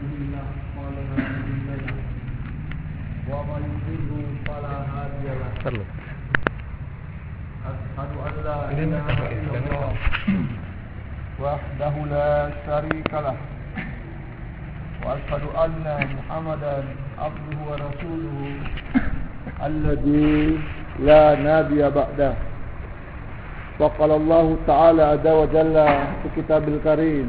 يهده الله فلا مضل له ومن يضلل فلا هادي. أشهد أن لا إله إلا الله وحده لا شريك له وأشهد أن محمدا عبده ورسوله الذي لا نبي بعده وقال الله تعالى عز وجل في كتاب الكريم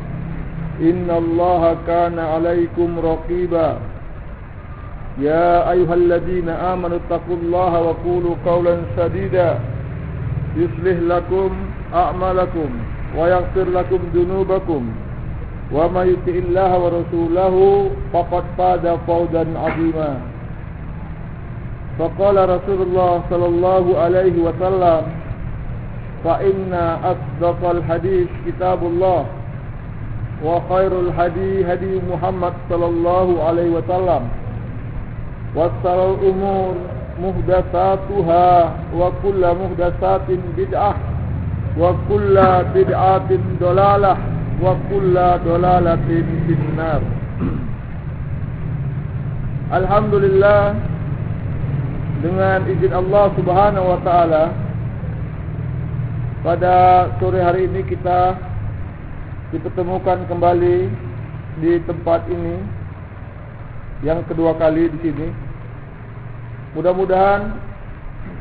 إن الله كان عليكم رقيبا يا أيها الذين آمنوا اتقوا الله وقولوا قولا سديدا يصلح لكم أعمالكم ويغفر لكم ذنوبكم وما يطع الله ورسوله فقد فاز فوزا عظيما فقال رسول الله صلى الله عليه وسلم فإن أصدق الحديث كتاب الله وخير الهدي هدي محمد صلى الله عليه وسلم وشر الأمور محدثاتها وكل محدثات بدعة وكل بدعة ضلالة وكل ضلالة في النار Alhamdulillah dengan izin Allah Subhanahu wa taala pada sore hari ini kita dipertemukan kembali di tempat ini yang kedua kali di sini. Mudah-mudahan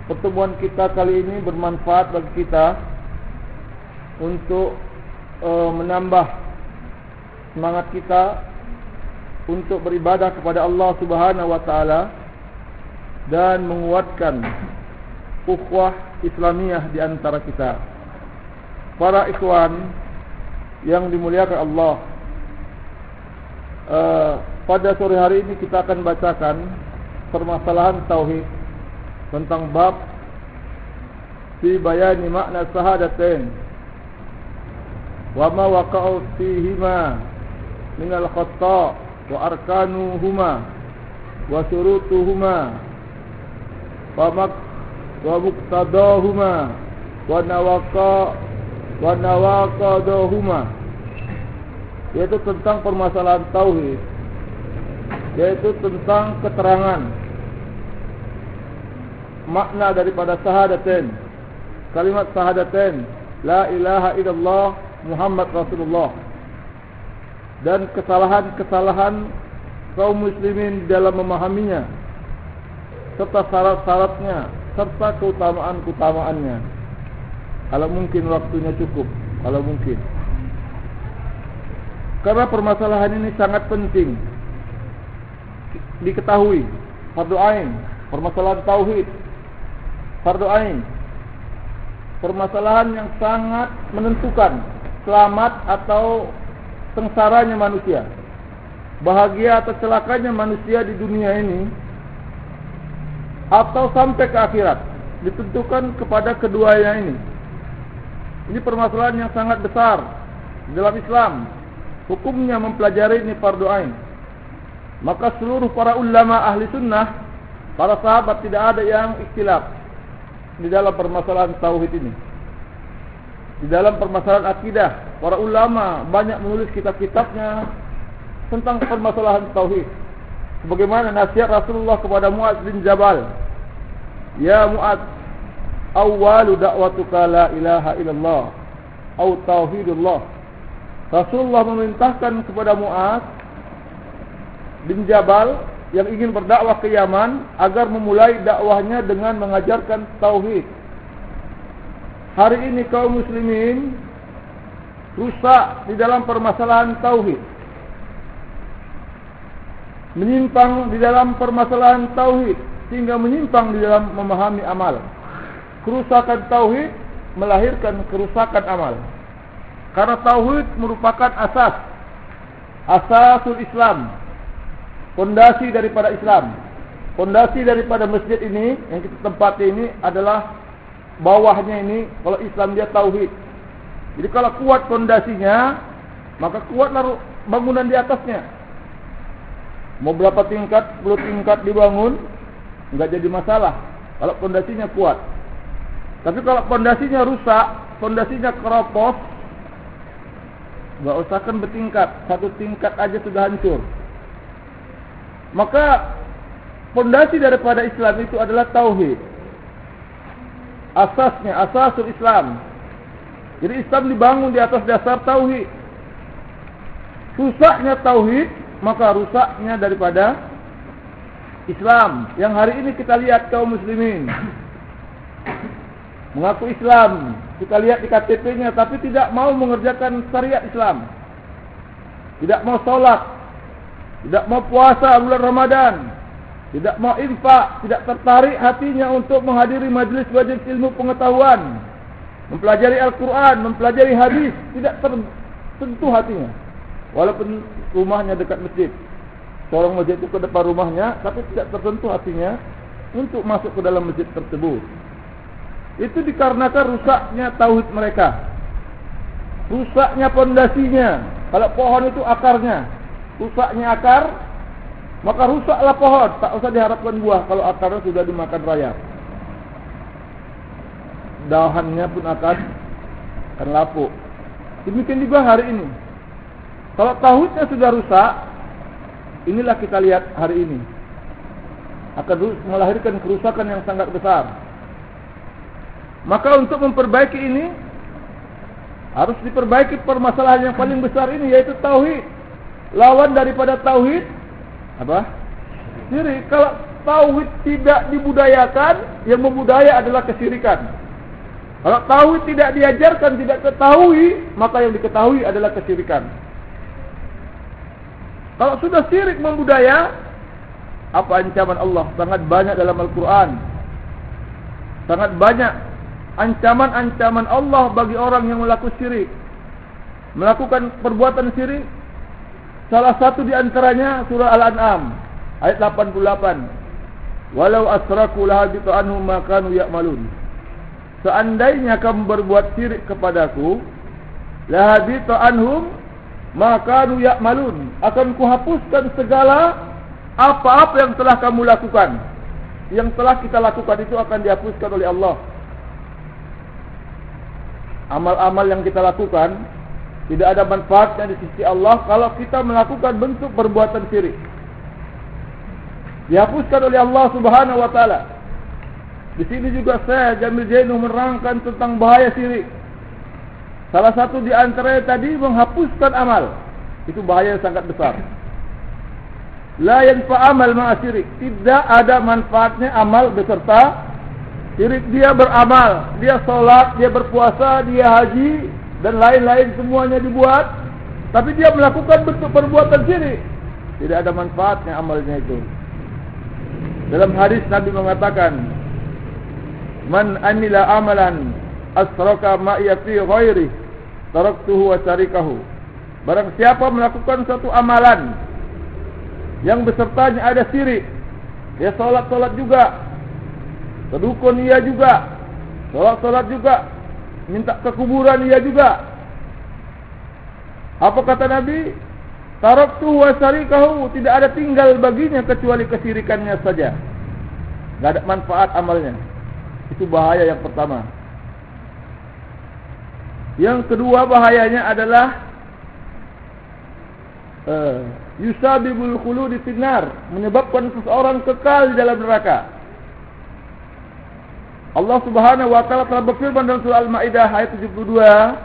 pertemuan kita kali ini bermanfaat bagi kita untuk uh, menambah semangat kita untuk beribadah kepada Allah Subhanahu wa taala dan menguatkan ukhuwah Islamiyah di antara kita. Para ikhwan yang dimuliakan Allah. Uh, pada sore hari ini kita akan bacakan permasalahan tauhid tentang bab fi bayani makna sahadatain wa ma waqa'u fihima min al-khata' wa arkanuhuma wa syurutuhuma wa mak wa muqtadahuma wa nawaqa wa nawaqadahuma yaitu tentang permasalahan tauhid. Yaitu tentang keterangan. Makna daripada sahadatain kalimat sahadatain la ilaha illallah muhammad rasulullah. Dan kesalahan-kesalahan kaum muslimin dalam memahaminya. Serta syarat-syaratnya. Serta keutamaan-keutamaannya kalau mungkin waktunya cukup. Kalau mungkin. Karena permasalahan ini sangat penting. Diketahui. Fardu ain. Permasalahan tauhid. Fardu ain. Permasalahan yang sangat menentukan. Selamat atau sengsaranya manusia. Bahagia atau celakanya manusia di dunia ini atau sampai ke akhirat ditentukan kepada keduanya ini ini permasalahan yang sangat besar dalam Islam. Hukumnya mempelajari ini fardu ain. Maka seluruh para ulama ahli sunnah para sahabat tidak ada yang ikhtilaf di dalam permasalahan tauhid ini. Di dalam permasalahan akidah para ulama banyak menulis kitab-kitabnya tentang permasalahan tauhid. Sebagaimana nasihat Rasulullah kepada Muaz bin Jabal ya Muaz awwalu da'watuka la ilaha illallah au tauhidullah Rasulullah memerintahkan kepada Muaz bin Jabal yang ingin berdakwah ke Yaman agar memulai dakwahnya dengan mengajarkan tauhid. Hari ini kaum muslimin rusak di dalam permasalahan tauhid. Menyimpang di dalam permasalahan tauhid sehingga menyimpang di dalam memahami amal. Kerusakan tauhid melahirkan kerusakan amal. Karena tauhid merupakan asas asasul Islam fondasi daripada Islam. Fondasi daripada masjid ini yang kita tempati ini adalah bawahnya ini kalau Islam dia tauhid. Jadi kalau kuat fondasinya, maka kuatlah bangunan di atasnya. Mau berapa tingkat, 10 tingkat dibangun, enggak jadi masalah kalau fondasinya kuat. Tapi kalau fondasinya rusak, fondasinya keropos, enggak usahkan bertingkat, satu tingkat aja sudah hancur. Maka fondasi daripada Islam itu adalah tauhid. Asasnya, asasul Islam. Jadi Islam dibangun di atas dasar tauhid. Rusaknya tauhid, maka rusaknya daripada Islam. Yang hari ini kita lihat kaum muslimin mengaku Islam, kita lihat di KTP-nya tapi tidak mau mengerjakan syariat Islam. Tidak mau solat, tidak mau puasa bulan Ramadan, tidak mau infak, tidak tertarik hatinya untuk menghadiri majlis-majlis ilmu pengetahuan, mempelajari Al-Quran, mempelajari hadis, tidak tersentuh hatinya. Walaupun rumahnya dekat masjid, seorang masjid itu ke depan rumahnya, tapi tidak tersentuh hatinya untuk masuk ke dalam masjid tersebut. Itu dikarenakan rusaknya tauhid mereka. Rusaknya pondasinya. Kalau pohon itu akarnya, rusaknya akar, maka rusaklah pohon. Tak usah diharapkan buah kalau akarnya sudah dimakan rayap. Dahannya pun akan akan lapuk. Demikian juga hari ini. Kalau tauhidnya sudah rusak, inilah kita lihat hari ini. Akan melahirkan kerusakan yang sangat besar. Maka untuk memperbaiki ini, harus diperbaiki permasalahan yang paling besar ini, yaitu tauhid lawan daripada tauhid apa? Syirik. Kalau tauhid tidak dibudayakan, yang membudaya adalah kesyirikan. Kalau tauhid tidak diajarkan, tidak ketahui, maka yang diketahui adalah kesyirikan. Kalau sudah syirik membudaya, apa ancaman Allah? Sangat banyak dalam Al-Quran. Sangat banyak ancaman-ancaman Allah bagi orang yang melakukan syirik. Melakukan perbuatan syirik Salah satu di antaranya surah Al-An'am ayat 88. Walau asraku lahabitu anhum ma kanu ya'malun. Seandainya kamu berbuat syirik kepadaku, lahabitu anhum ma kanu ya'malun. Akan kuhapuskan segala apa-apa yang telah kamu lakukan. Yang telah kita lakukan itu akan dihapuskan oleh Allah. Amal-amal yang kita lakukan tidak ada manfaatnya di sisi Allah kalau kita melakukan bentuk perbuatan syirik. Dihapuskan oleh Allah Subhanahu wa taala. Di sini juga saya Jamil Jainu menerangkan tentang bahaya syirik. Salah satu di antara tadi menghapuskan amal. Itu bahaya yang sangat besar. La yanfa amal ma'a syirik. Tidak ada manfaatnya amal beserta. Dia beramal, dia solat, dia berpuasa, dia haji, dan lain-lain semuanya dibuat. Tapi dia melakukan bentuk perbuatan syirik. Tidak ada manfaatnya amalnya itu. Dalam hadis Nabi mengatakan man amila amalan asraka ma'iya fi ghairi taraktuhu wa syarikahu. Barang siapa melakukan satu amalan yang besertanya ada syirik dia solat-solat juga Terdukun ia juga Solat-solat juga minta ke kuburan ia juga. Apa kata Nabi? Taraktu wa syarikahu tidak ada tinggal baginya kecuali kesirikannya saja. Tidak ada manfaat amalnya. Itu bahaya yang pertama. Yang kedua bahayanya adalah uh, yusabibul khuludi finnar menyebabkan seseorang kekal dalam neraka. Allah Subhanahu wa taala telah berfirman dalam surah Al-Maidah ayat 72,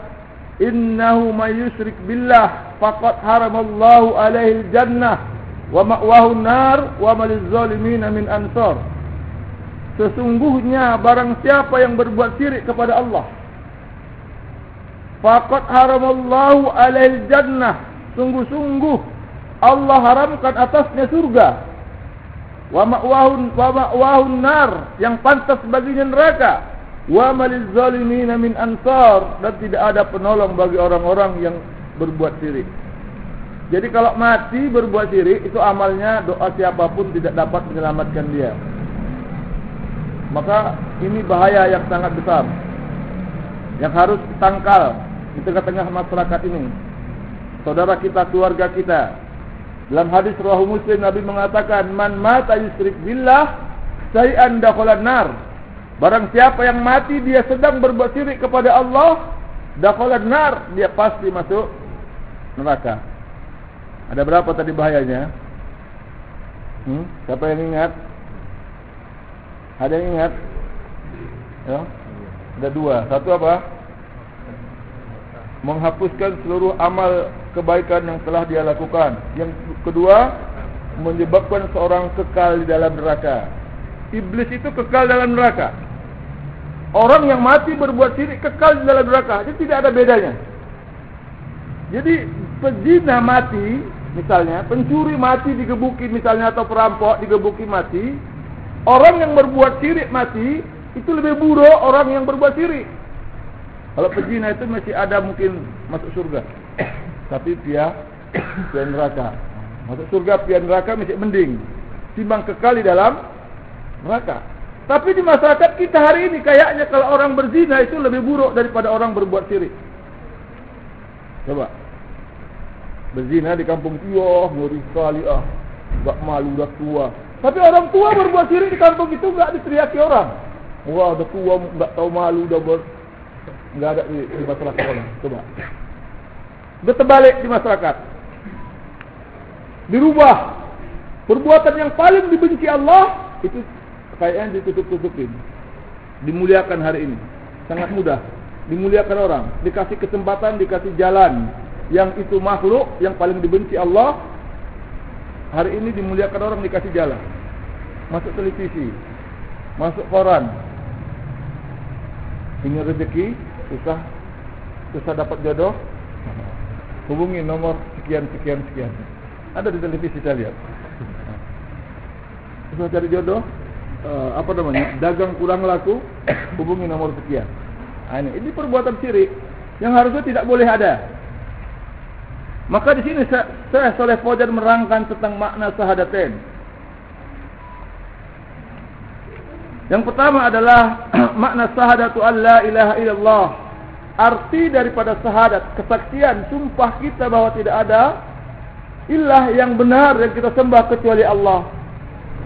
"Innahu may yusyrik billah faqad haramallahu alaihi al-jannah wa ma'wahu an-nar wa ma liz-zalimin min ansar." Sesungguhnya barang siapa yang berbuat syirik kepada Allah, faqad haramallahu alaihi al-jannah. Sungguh-sungguh Allah haramkan atasnya surga wa ma'wahun wa ma'wahun nar yang pantas baginya neraka wa maliz zalimin min ansar dan tidak ada penolong bagi orang-orang yang berbuat syirik Jadi kalau mati berbuat syirik itu amalnya doa siapapun tidak dapat menyelamatkan dia. Maka ini bahaya yang sangat besar yang harus tangkal di tengah-tengah masyarakat ini. Saudara kita, keluarga kita. Dalam hadis Rahu Muslim Nabi mengatakan, "Man mata yusrik billah, sayan dakhalan nar." Barang siapa yang mati dia sedang berbuat syirik kepada Allah, dakhalan nar, dia pasti masuk neraka. Ada berapa tadi bahayanya? Hmm? Siapa yang ingat? Ada yang ingat? Ya. Ada dua. Satu apa? Menghapuskan seluruh amal kebaikan yang telah dia lakukan. Yang kedua, menyebabkan seorang kekal di dalam neraka. Iblis itu kekal dalam neraka. Orang yang mati berbuat syirik kekal di dalam neraka. Jadi tidak ada bedanya. Jadi pezina mati, misalnya pencuri mati digebuki misalnya atau perampok digebuki mati, orang yang berbuat syirik mati itu lebih buruk orang yang berbuat syirik. Kalau pezina itu masih ada mungkin masuk surga. Tapi pia pia neraka. Masuk surga pia neraka masih mending. Timbang kekal di dalam neraka. Tapi di masyarakat kita hari ini kayaknya kalau orang berzina itu lebih buruk daripada orang berbuat syirik. Coba. Berzina di kampung tua, ngeri sekali ah. Tak malu dah tua. Tapi orang tua berbuat syirik di kampung itu enggak diteriaki orang. Wah, dah tua, tak tahu malu dah ber... Enggak ada di, di masyarakat orang. Coba. Dia terbalik di masyarakat. Dirubah. Perbuatan yang paling dibenci Allah, itu kayaknya ditutup-tutupin. Dimuliakan hari ini. Sangat mudah. Dimuliakan orang. Dikasih kesempatan, dikasih jalan. Yang itu makhluk, yang paling dibenci Allah, hari ini dimuliakan orang, dikasih jalan. Masuk televisi. Masuk koran ingin rezeki susah susah dapat jodoh hubungi nomor sekian sekian sekian. Ada di televisi saya lihat. Susah cari jodoh uh, apa namanya dagang kurang laku hubungi nomor sekian. Nah, ini ini perbuatan syirik yang harusnya tidak boleh ada. Maka di sini saya, Saleh Fajar merangkan tentang makna sahadatain Yang pertama adalah makna sahadatu alla ilaha illallah. Arti daripada sahadat, kesaksian, sumpah kita bahawa tidak ada ilah yang benar yang kita sembah kecuali Allah.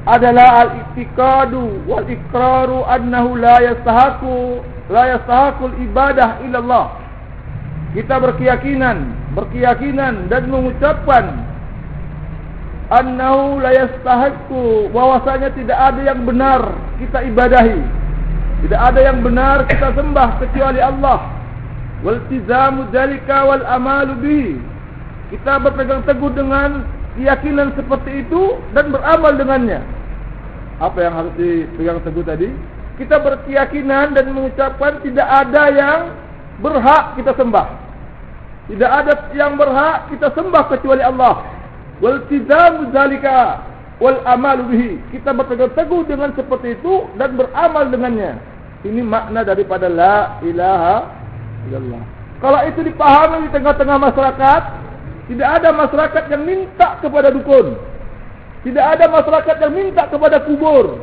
Adalah al-i'tiqadu wal iqraru annahu la yastahaku la yastahaqul ibadah illallah. Kita berkeyakinan, berkeyakinan dan mengucapkan annahu la yastahiqu bahwasanya tidak ada yang benar kita ibadahi. Tidak ada yang benar kita sembah kecuali Allah. Wal tizamu dzalika wal amalu bihi. Kita berpegang teguh dengan keyakinan seperti itu dan beramal dengannya. Apa yang harus dipegang teguh tadi? Kita berkeyakinan dan mengucapkan tidak ada yang berhak kita sembah. Tidak ada yang berhak kita sembah kecuali Allah wal tizamu zalika wal amalu bihi. Kita berpegang teguh dengan seperti itu dan beramal dengannya. Ini makna daripada la ilaha illallah. Kalau itu dipahami di tengah-tengah masyarakat tidak ada masyarakat yang minta kepada dukun. Tidak ada masyarakat yang minta kepada kubur.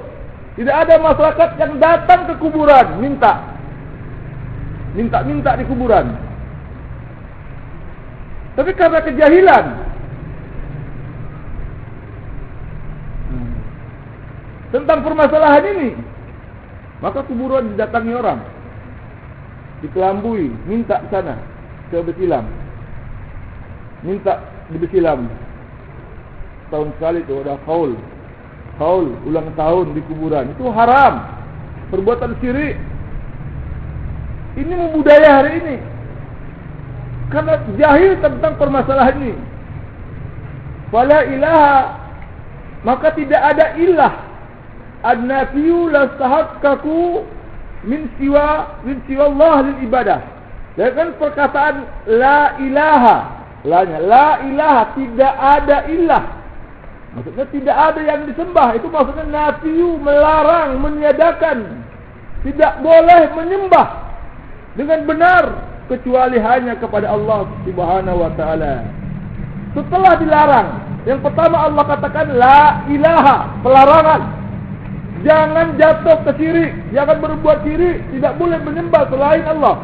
Tidak ada masyarakat yang datang ke kuburan minta. Minta-minta di kuburan. Tapi karena kejahilan tentang permasalahan ini. Maka kuburan didatangi orang. Dikelambui, minta sana ke besilam. Minta di besilam. Tahun sekali itu ada kaul. Kaul ulang tahun di kuburan. Itu haram. Perbuatan syirik. Ini membudaya hari ini. Karena jahil tentang permasalahan ini. Fala ilaha. Maka tidak ada ilah an-nafiyu lastahaqqaku min siwa min siwa Allah lil ibadah. Dengan perkataan la ilaha, lanya la ilaha tidak ada ilah. Maksudnya tidak ada yang disembah. Itu maksudnya nafiyu melarang, meniadakan. Tidak boleh menyembah dengan benar kecuali hanya kepada Allah Subhanahu wa taala. setelah dilarang. Yang pertama Allah katakan la ilaha, pelarangan. Jangan jatuh ke syirik, jangan berbuat syirik, tidak boleh menyembah selain Allah.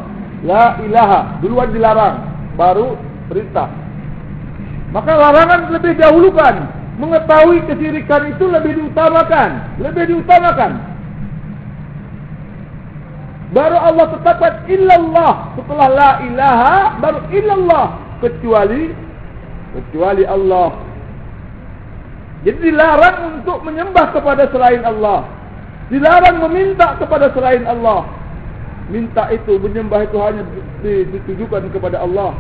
La ilaha, duluan dilarang, baru perintah. Maka larangan lebih dahulukan, mengetahui kesyirikan itu lebih diutamakan, lebih diutamakan. Baru Allah tetapkan illallah setelah la ilaha baru illallah kecuali kecuali Allah. Jadi dilarang untuk menyembah kepada selain Allah. Dilarang meminta kepada selain Allah. Minta itu menyembah itu hanya ditujukan kepada Allah.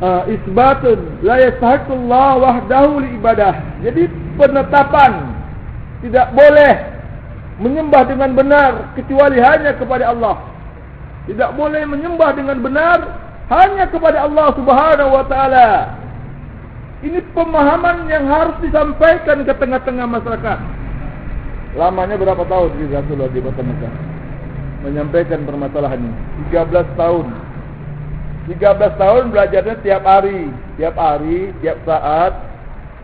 Uh, isbatun la yastahiqullah wahdahu ibadah. Jadi penetapan tidak boleh menyembah dengan benar kecuali hanya kepada Allah. Tidak boleh menyembah dengan benar hanya kepada Allah Subhanahu wa taala. Ini pemahaman yang harus disampaikan ke tengah-tengah masyarakat. Lamanya berapa tahun di Rasulullah di Kota Mekah? Menyampaikan permasalahan ini. 13 tahun. 13 tahun belajarnya tiap hari, tiap hari, tiap saat.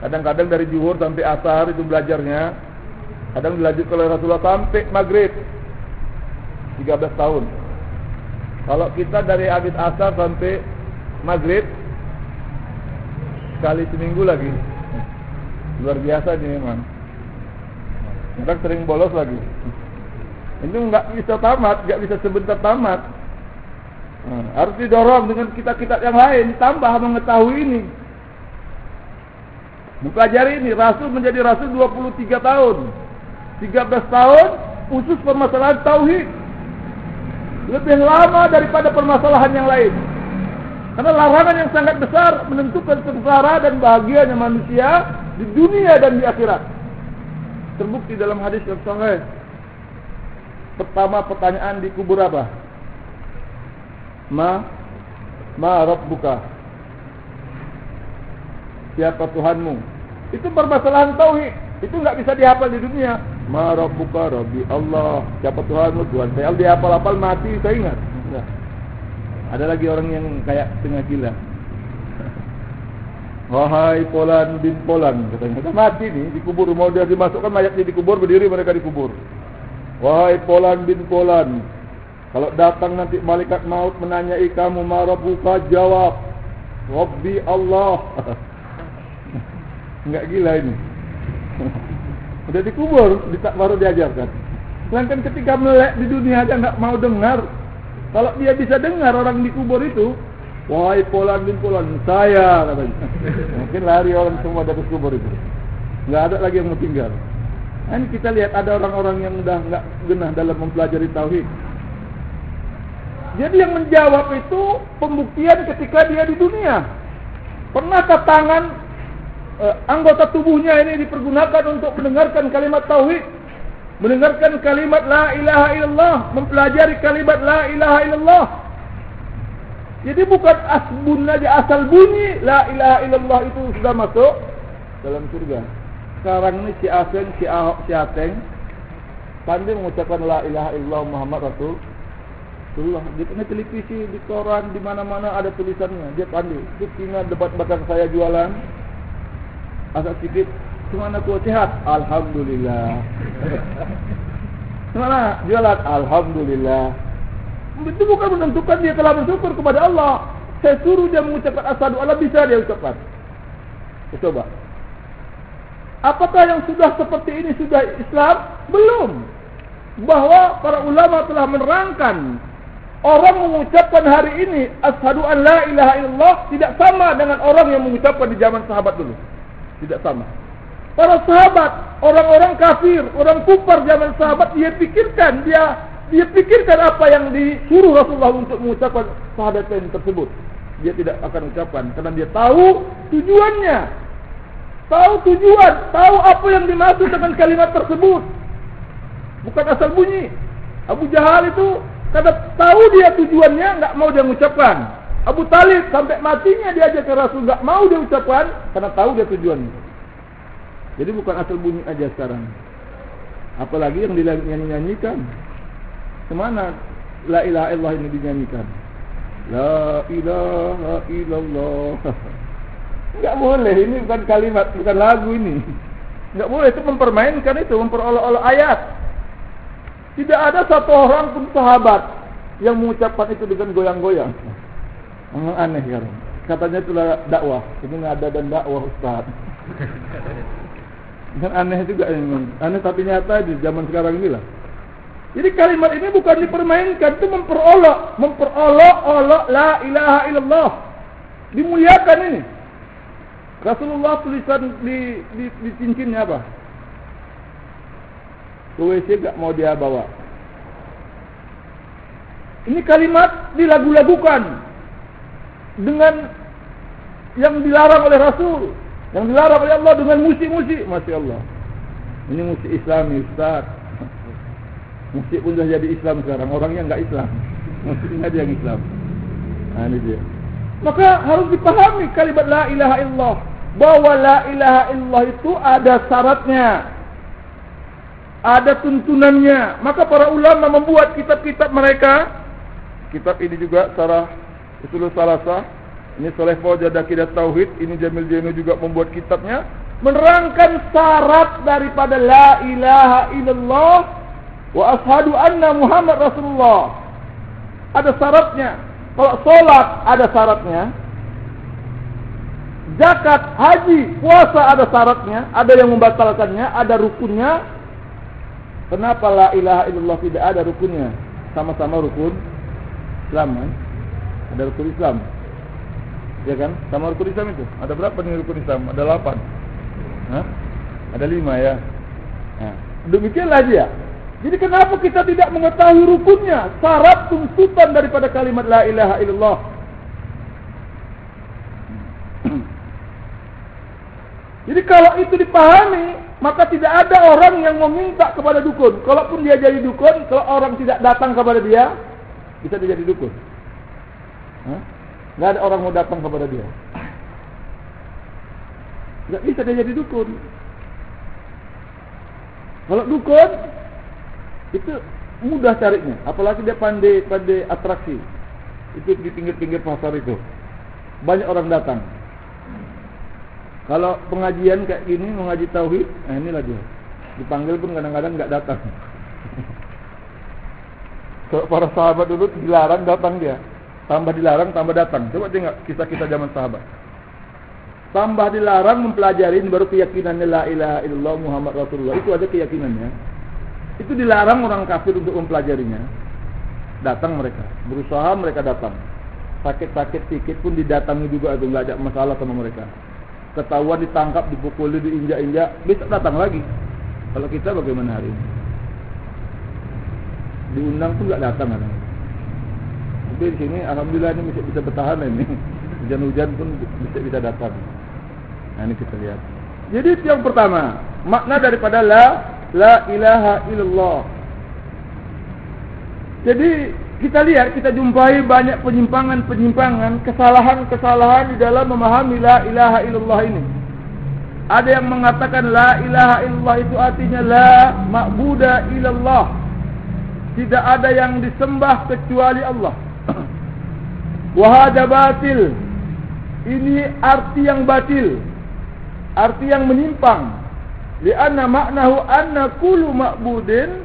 Kadang-kadang dari zuhur sampai asar itu belajarnya. Kadang dilanjutkan oleh Rasulullah sampai maghrib 13 tahun Kalau kita dari habis asar sampai maghrib Sekali seminggu lagi. Luar biasa ini memang. Kadang sering bolos lagi. Ini enggak bisa tamat, enggak bisa sebentar tamat. Nah, Harus didorong dengan kitab-kitab yang lain Tambah mengetahui ini. Mempelajari ini Rasul menjadi Rasul 23 tahun. 13 tahun khusus permasalahan tauhid. Lebih lama daripada permasalahan yang lain. Karena larangan yang sangat besar menentukan sengsara dan bahagianya manusia di dunia dan di akhirat. Terbukti dalam hadis yang sahih. Pertama pertanyaan di kubur apa? Ma Ma Rabbuka? Siapa Tuhanmu? Itu permasalahan tauhid. Itu enggak bisa dihafal di dunia. Ma rabbuka rabbi Allah Siapa Tuhanmu Tuhan saya Dia hafal-hafal mati saya ingat. Ada lagi orang yang kayak tengah gila. Wahai Polan bin Polan Katanya. Sudah mati nih dikubur. Mau dia dimasukkan mayatnya dikubur Berdiri mereka dikubur. Wahai Polan bin Polan Kalau datang nanti malaikat maut Menanyai kamu Ma rabbuka jawab. Rabbi Allah. Enggak gila ini. Sudah dikubur, baru diajarkan. Sedangkan ketika melek di dunia aja nggak mau dengar. Kalau dia bisa dengar orang dikubur itu, wahai polan bin polan, saya katanya. Mungkin lari orang semua dari kubur itu. Nggak ada lagi yang mau tinggal. Ini kita lihat ada orang-orang yang udah nggak genah dalam mempelajari tauhid. Jadi yang menjawab itu pembuktian ketika dia di dunia. Pernahkah tangan uh, anggota tubuhnya ini dipergunakan untuk mendengarkan kalimat tauhid, mendengarkan kalimat la ilaha illallah, mempelajari kalimat la ilaha illallah. Jadi bukan asbun saja asal bunyi la ilaha illallah itu sudah masuk dalam surga. Sekarang ini si Aseng, si Ahok, si Ateng pandai mengucapkan la ilaha illallah Muhammad Rasul. Rasulullah. Di televisi, di koran, di mana-mana ada tulisannya. Dia pandai. Itu ingat debat batang saya jualan agak sedikit Kemana tu sihat? Alhamdulillah Kemana jualan? Alhamdulillah Itu bukan menentukan dia telah bersyukur kepada Allah Saya suruh dia mengucapkan asadu Allah bisa dia ucapkan Coba Apakah yang sudah seperti ini sudah Islam? Belum Bahawa para ulama telah menerangkan Orang mengucapkan hari ini Ashadu an la ilaha illallah Tidak sama dengan orang yang mengucapkan di zaman sahabat dulu tidak sama. Para sahabat, orang-orang kafir, orang kufar zaman sahabat dia pikirkan, dia dia pikirkan apa yang disuruh Rasulullah untuk mengucapkan sahabat lain tersebut. Dia tidak akan ucapkan karena dia tahu tujuannya. Tahu tujuan, tahu apa yang dimaksud dengan kalimat tersebut. Bukan asal bunyi. Abu Jahal itu karena tahu dia tujuannya enggak mau dia mengucapkan. Abu Talib sampai matinya dia aja ke Rasul enggak mau dia ucapkan karena tahu dia tujuannya. Jadi bukan asal bunyi aja sekarang. Apalagi yang dinyanyikan. Kemana la ilaha illallah ini dinyanyikan? La ilaha illallah. Enggak boleh, ini bukan kalimat, bukan lagu ini. Enggak boleh itu mempermainkan itu, memperolok-olok ayat. Tidak ada satu orang pun sahabat yang mengucapkan itu dengan goyang-goyang. Memang aneh sekarang. Katanya itulah dakwah. Ini ada dan dakwah Ustaz. Dan aneh juga ini. Aneh tapi nyata di zaman sekarang inilah. Jadi kalimat ini bukan dipermainkan, itu memperolok, memperolok-olok la ilaha illallah. Dimuliakan ini. Rasulullah tulisan di di, di cincinnya apa? WC gak mau dia bawa. Ini kalimat dilagu-lagukan dengan yang dilarang oleh Rasul, yang dilarang oleh Allah dengan musik-musik, masya Allah. Ini musik Islam, Ustaz. Musik pun dah jadi Islam sekarang. Orangnya enggak Islam. Musiknya dia yang Islam. Nah, ini dia. Maka harus dipahami kalimat la ilaha illallah. Bahawa la ilaha illallah itu ada syaratnya. Ada tuntunannya. Maka para ulama membuat kitab-kitab mereka. Kitab ini juga Sarah Usulul Salasah. Ini Saleh Fawjah Dakidah Tauhid. Ini Jamil Jenu juga membuat kitabnya. Menerangkan syarat daripada la ilaha illallah wa ashadu anna Muhammad Rasulullah. Ada syaratnya. Kalau solat ada syaratnya. Zakat, haji, puasa ada syaratnya. Ada yang membatalkannya, ada rukunnya. Kenapa la ilaha illallah tidak ada rukunnya? Sama-sama rukun Islam kan? Ada rukun Islam. Ya kan? Sama rukun Islam itu. Ada berapa nih rukun Islam? Ada lapan. Hah? Ada lima ya. Nah, demikianlah dia. Jadi kenapa kita tidak mengetahui rukunnya, syarat tuntutan daripada kalimat la ilaha illallah? Jadi kalau itu dipahami, maka tidak ada orang yang meminta kepada dukun. Kalaupun dia jadi dukun, kalau orang tidak datang kepada dia, bisa dia jadi dukun. Tidak ada orang mau datang kepada dia. Tidak bisa dia jadi dukun. Kalau dukun, itu mudah carinya apalagi dia pandai pandai atraksi. Itu di pinggir-pinggir pasar itu. Banyak orang datang. Kalau pengajian kayak gini mengaji tauhid nah inilah dia dipanggil pun kadang-kadang enggak datang. So, para sahabat dulu dilarang datang dia tambah dilarang tambah datang coba tengok kisah-kisah zaman sahabat tambah dilarang mempelajari baru keyakinannya la ilaha illallah Muhammad Rasulullah itu ada keyakinannya itu dilarang orang kafir untuk mempelajarinya. Datang mereka, berusaha mereka datang. Sakit-sakit sedikit pun didatangi juga itu enggak ada masalah sama mereka. Ketahuan ditangkap, dipukuli, diinjak-injak, bisa datang lagi. Kalau kita bagaimana hari ini? Diundang pun enggak datang kan. Di sini alhamdulillah ini bisa bisa bertahan ini. Hujan-hujan pun bisa bisa datang. Nah, ini kita lihat. Jadi yang pertama, makna daripada la La ilaha illallah Jadi kita lihat, kita jumpai banyak penyimpangan-penyimpangan Kesalahan-kesalahan di dalam memahami la ilaha illallah ini Ada yang mengatakan la ilaha illallah itu artinya la ma'buda illallah Tidak ada yang disembah kecuali Allah Wahada batil Ini arti yang batil Arti yang menyimpang Lianna maknahu anna kullu ma'budin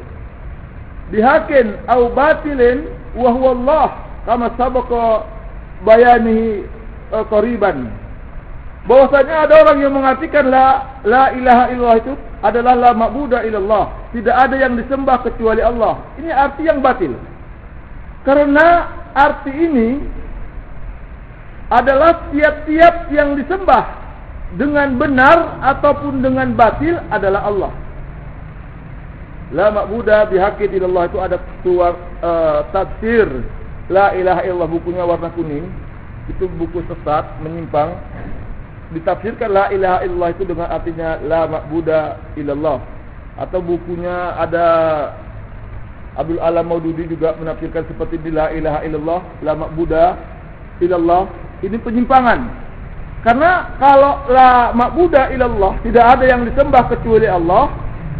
bihakin au batilin wa huwa Allah kama sabaqa bayani uh, qariban. Bahwasanya ada orang yang mengartikan la la ilaha illallah itu adalah la ma'budu illallah. Tidak ada yang disembah kecuali Allah. Ini arti yang batil. Karena arti ini adalah tiap-tiap yang disembah dengan benar ataupun dengan batil adalah Allah. La ma'budu bihaqqin illallah itu ada tuar uh, tafsir. La ilaha illallah bukunya warna kuning. Itu buku sesat menyimpang. Ditafsirkan la ilaha illallah itu dengan artinya la ma'budu illallah atau bukunya ada Abdul Alam Maududi juga menafsirkan seperti la ilaha illallah la ma'budu illallah ini penyimpangan karena kalau la ma'budu ilallah tidak ada yang disembah kecuali Allah.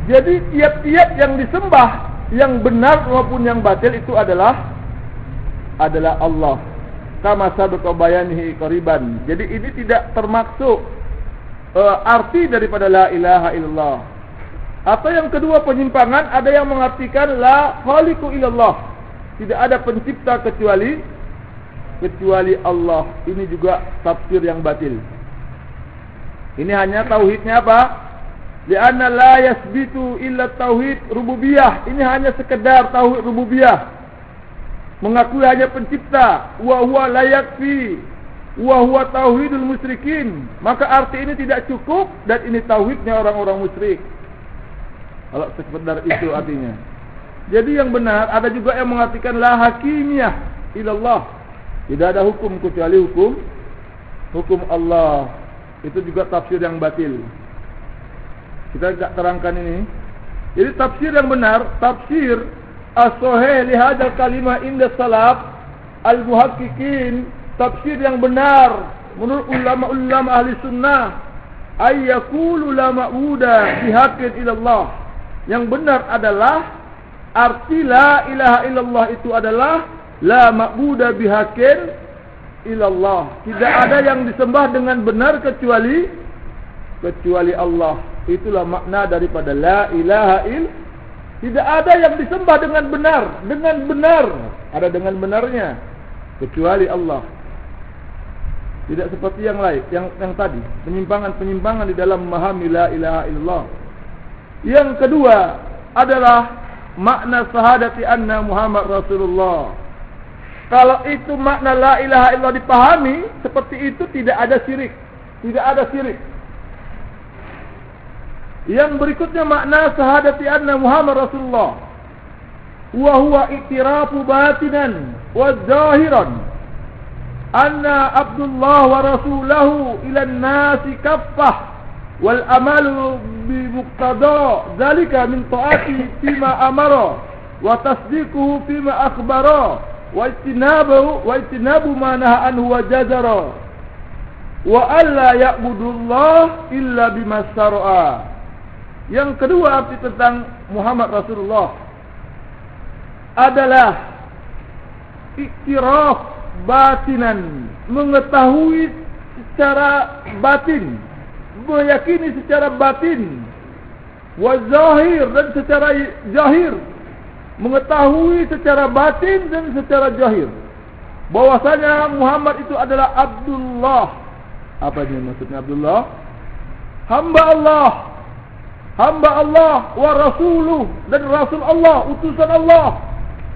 Jadi tiap-tiap yang disembah yang benar maupun yang batil itu adalah adalah Allah. kama sabqa bayanihi qariban. Jadi ini tidak termaksud uh, arti daripada la ilaha illallah. Atau yang kedua penyimpangan ada yang mengartikan la khaliqu illallah. Tidak ada pencipta kecuali kecuali Allah. Ini juga tafsir yang batil. Ini hanya tauhidnya apa? Lianna la yasbitu illa tauhid rububiyah. Ini hanya sekedar tauhid rububiyah mengakui hanya pencipta wa huwa la yakfi wa huwa tauhidul musyrikin maka arti ini tidak cukup dan ini tauhidnya orang-orang musyrik kalau sekedar itu artinya jadi yang benar ada juga yang mengartikan la hakimiyah ilallah tidak ada hukum kecuali hukum hukum Allah. Itu juga tafsir yang batil. Kita tidak terangkan ini. Jadi tafsir yang benar tafsir as-sahih li hadzal kalimah inda salaf al-muhaqqiqin tafsir yang benar menurut ulama-ulama ahli sunnah. Ay yaqulu la ma'buda bihaqqin ila Allah. Yang benar adalah arti la ilaha illallah itu adalah la ma'buda bihaqqin ila Allah tidak ada yang disembah dengan benar kecuali kecuali Allah itulah makna daripada la ilaha illallah tidak ada yang disembah dengan benar, dengan benar. Ada dengan benarnya kecuali Allah. Tidak seperti yang lain, yang yang tadi, penyimpangan-penyimpangan di dalam memahami la ilaha illallah. Yang kedua adalah makna sahadati anna Muhammad Rasulullah. Kalau itu makna la ilaha illallah dipahami, seperti itu tidak ada syirik. Tidak ada syirik. Yang berikutnya makna sahadati anna Muhammad Rasulullah. Wa huwa iktirafu batinan wa zahiran. Anna Abdullah wa Rasulahu ila nasi kaffah. Wal amalu bi muqtada zalika min ta'ati fima amara. Wa tasdiquhu fima akhbara. Wa itinabu, wa itinabu ma naha anhu wa jazara. Wa alla ya'budullah illa bima syara'a. Yang kedua arti tentang Muhammad Rasulullah adalah iktiraf batinan, mengetahui secara batin, meyakini secara batin, wa zahir dan secara zahir, mengetahui secara batin dan secara zahir. Bahwasanya Muhammad itu adalah Abdullah. Apa ini maksudnya Abdullah? Hamba Allah hamba Allah wa rasuluh dan rasul Allah utusan Allah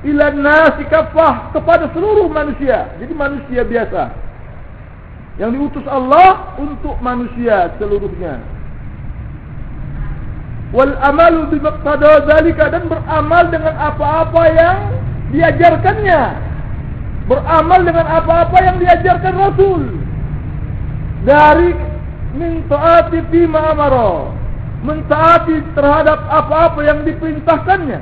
ila nasi kafah kepada seluruh manusia jadi manusia biasa yang diutus Allah untuk manusia seluruhnya wal amalu bi maqtada zalika dan beramal dengan apa-apa yang diajarkannya. Beramal dengan apa-apa yang diajarkan rasul. Dari min taati fi ma amara. Mentaati terhadap apa-apa yang diperintahkannya.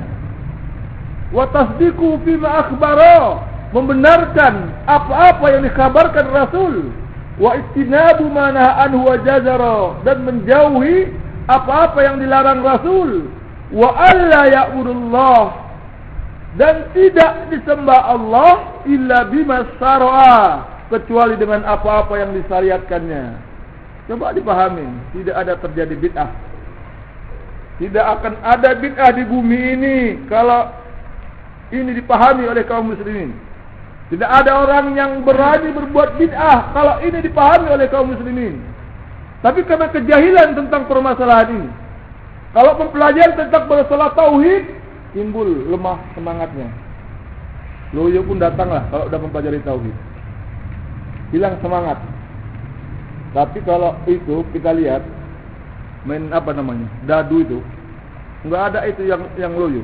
Wa tasdiqu fima akhbara. Membenarkan apa-apa yang dikabarkan rasul. Wa istinabu ma anhu wa jazara. Dan menjauhi apa-apa yang dilarang rasul. Wa alla ya'budullah. Dan tidak disembah Allah illa bima syara'a kecuali dengan apa-apa yang disyariatkannya. Coba dipahami tidak ada terjadi bid'ah. Tidak akan ada bid'ah di bumi ini kalau ini dipahami oleh kaum muslimin. Tidak ada orang yang berani berbuat bid'ah kalau ini dipahami oleh kaum muslimin. Tapi karena kejahilan tentang permasalahan ini. Kalau mempelajari tentang masalah tauhid, timbul lemah semangatnya. Loyo pun datanglah kalau sudah mempelajari tauhid. Hilang semangat. Tapi kalau itu kita lihat main apa namanya dadu itu nggak ada itu yang yang loyo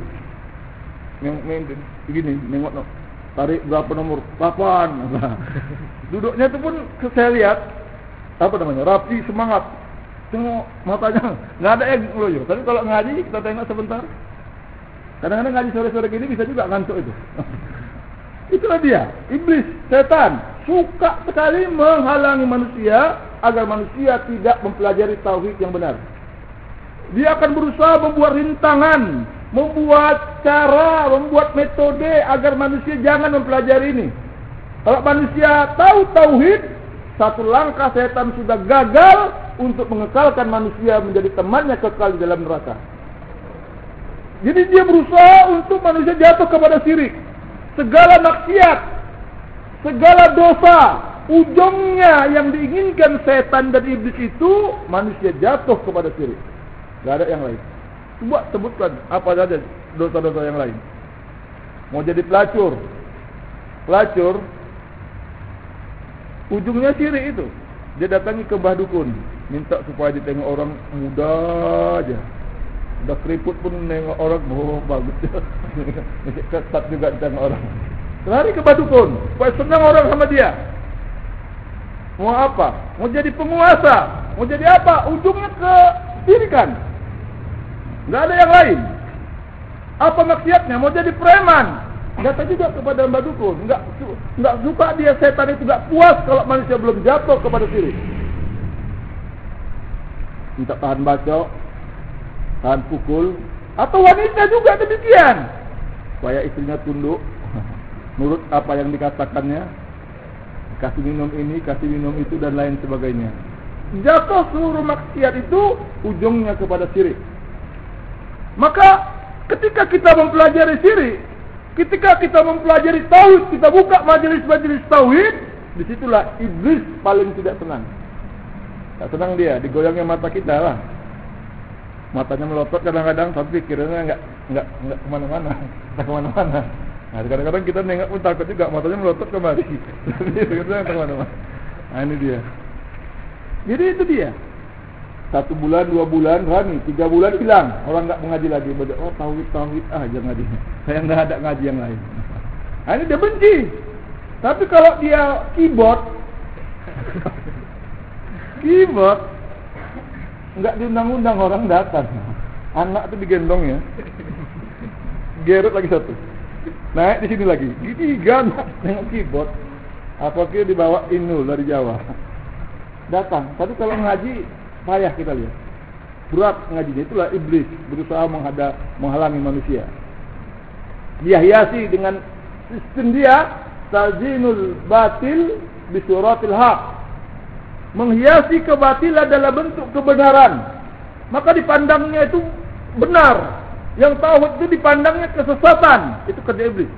yang main begini nengok no. tarik berapa nomor papan duduknya itu pun saya lihat apa namanya? Rapi semangat. Tengok matanya nggak ada yang loyo. Tapi kalau ngaji kita tengok sebentar. Kadang-kadang ngaji sore-sore gini bisa juga ngantuk itu. Itulah dia. Iblis setan suka sekali menghalangi manusia agar manusia tidak mempelajari tauhid yang benar. Dia akan berusaha membuat rintangan, membuat cara, membuat metode agar manusia jangan mempelajari ini. Kalau manusia tahu tauhid, satu langkah setan sudah gagal untuk mengekalkan manusia menjadi temannya kekal di dalam neraka. Jadi dia berusaha untuk manusia jatuh kepada syirik. Segala maksiat, segala dosa, ujungnya yang diinginkan setan dan iblis itu manusia jatuh kepada syirik. Tidak ada yang lain. Coba sebutkan apa saja dosa-dosa yang lain. Mau jadi pelacur. Pelacur ujungnya syirik itu. Dia datangi ke bah dukun, minta supaya ditengok orang muda aja. Dah keriput pun nengok orang, oh bagus. Ketat juga tengok orang. Lari ke bah dukun, supaya senang orang sama dia. Mau apa? Mau jadi penguasa? Mau jadi apa? Ujungnya ke syirikan. Enggak ada yang lain. Apa maksiatnya? Mau jadi preman? Datang juga kepada Mbak Dukun. Enggak enggak suka dia setan itu enggak puas kalau manusia belum jatuh kepada syirik. Minta tahan bacok, tahan pukul, atau wanita juga demikian. Supaya istrinya tunduk menurut apa yang dikatakannya. Kasih minum ini, kasih minum itu dan lain sebagainya. Jatuh seluruh maksiat itu ujungnya kepada syirik. Maka ketika kita mempelajari syirik, Ketika kita mempelajari tauhid, kita buka majelis-majelis tauhid, disitulah iblis paling tidak senang. Tak senang dia, digoyangnya mata kita lah. Matanya melotot kadang-kadang, tapi pikirannya enggak enggak enggak kemana-mana, tak kemana-mana. Nah, kadang-kadang kita nengok pun takut juga, matanya melotot kembali. Tapi kita kemana-mana. Nah, ini dia. Jadi itu dia. Satu bulan, dua bulan, rani, tiga bulan hilang. Orang tak mengaji lagi. Baca, oh tauhid, tauhid. Ah, jangan ngaji. Saya enggak ada ngaji yang lain. Nah, ini dia benci. Tapi kalau dia keyboard, keyboard, enggak diundang-undang orang datang. Anak itu digendong ya. Gerut lagi satu. Naik di sini lagi. Gini anak tengok keyboard. Apa kira dibawa Inul dari Jawa. Datang. Tapi kalau ngaji payah kita lihat. Berat ngajinya itulah iblis berusaha menghadap menghalangi manusia. Dia hiasi dengan sistem dia tazinul batil bisuratil haq. Menghiasi kebatilan dalam bentuk kebenaran. Maka dipandangnya itu benar. Yang tauhid itu dipandangnya kesesatan. Itu kerja iblis.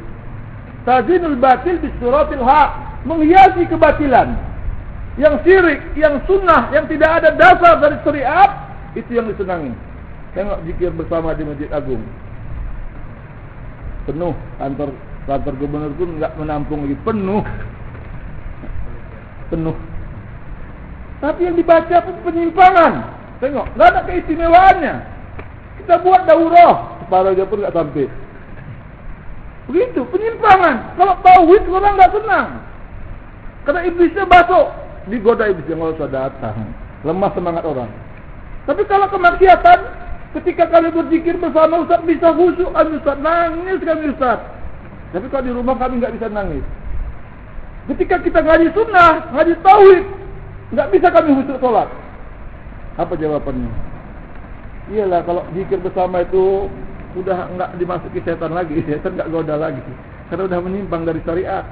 Tazinul batil bisuratil haq. Menghiasi kebatilan yang syirik, yang sunnah, yang tidak ada dasar dari syariat, itu yang disenangi. Tengok zikir bersama di Masjid Agung. Penuh kantor kantor gubernur pun enggak menampung lagi penuh. Penuh. Tapi yang dibaca pun penyimpangan. Tengok, enggak ada keistimewaannya. Kita buat daurah, separuh aja pun enggak sampai. Begitu, penyimpangan. Kalau tauhid orang enggak senang. Karena iblisnya basuh digoda iblis yang Allah datang. Lemah semangat orang. Tapi kalau kemaksiatan, ketika kami berzikir bersama Ustaz bisa khusyuk kami Ustaz. Nangis kami Ustaz. Tapi kalau di rumah kami enggak bisa nangis. Ketika kita ngaji sunnah, ngaji tauhid, enggak bisa kami khusyuk solat. Apa jawabannya? Iyalah kalau zikir bersama itu sudah enggak dimasuki setan lagi, setan enggak goda lagi. Karena sudah menyimpang dari syariat.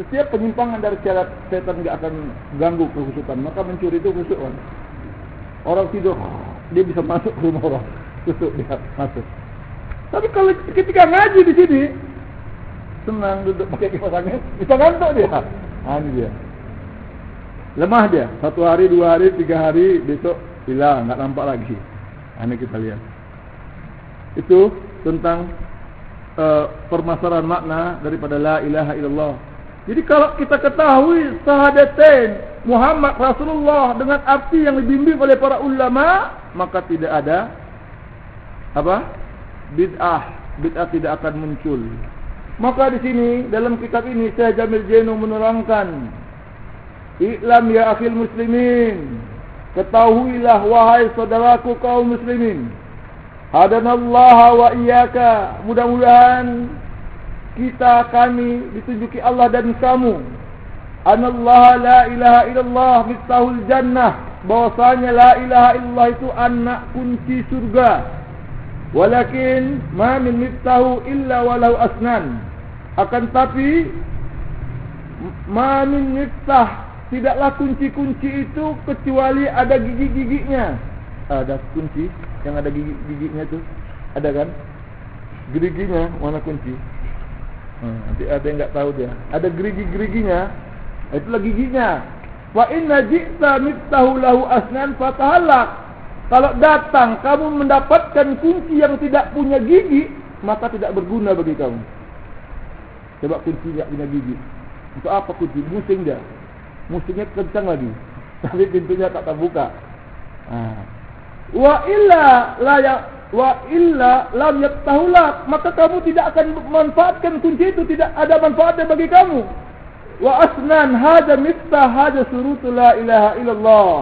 Setiap penyimpangan dari cara setan tidak akan ganggu kehusukan. Maka mencuri itu khusuk kan. Orang tidur, dia bisa masuk ke rumah orang. Khusuk dia masuk. Tapi kalau ketika ngaji di sini, senang duduk pakai kipas angin, bisa ngantuk dia. Nah, ini dia. Lemah dia. Satu hari, dua hari, tiga hari, besok hilang, nggak nampak lagi. Ini kita lihat. Itu tentang uh, permasalahan makna daripada la ilaha illallah jadi kalau kita ketahui sahadatain Muhammad Rasulullah dengan arti yang dibimbing oleh para ulama, maka tidak ada apa? bid'ah. Bid'ah tidak akan muncul. Maka di sini dalam kitab ini Syekh Jamil Jainu menerangkan Iklam ya akhil muslimin Ketahuilah wahai saudaraku kaum muslimin Hadanallaha wa iyaka Mudah-mudahan kita kami ditunjuki Allah dan kamu anallaha la ilaha illallah miftahul jannah bahwasanya la ilaha illallah itu anak kunci surga walakin ma min miftahu illa walau asnan akan tapi Ma min miftah tidaklah kunci-kunci itu kecuali ada gigi-giginya. Ada kunci yang ada gigi-giginya tu. Ada kan? Gigi-giginya mana kunci? Ha, nanti ada yang enggak tahu dia. Ada gerigi-geriginya. Itulah giginya. Wa inna ji'ta miftahu lahu asnan fatahallak. Kalau datang kamu mendapatkan kunci yang tidak punya gigi, maka tidak berguna bagi kamu. Sebab kunci tidak punya gigi. Untuk apa kunci? Musing dia. Musingnya kencang lagi. Tapi pintunya tak terbuka. Ha. Wa illa la ya wa illa lam yaktahulak. Maka kamu tidak akan memanfaatkan kunci itu. Tidak ada manfaatnya bagi kamu. Wa asnan hada miftah hada surutu la ilaha illallah.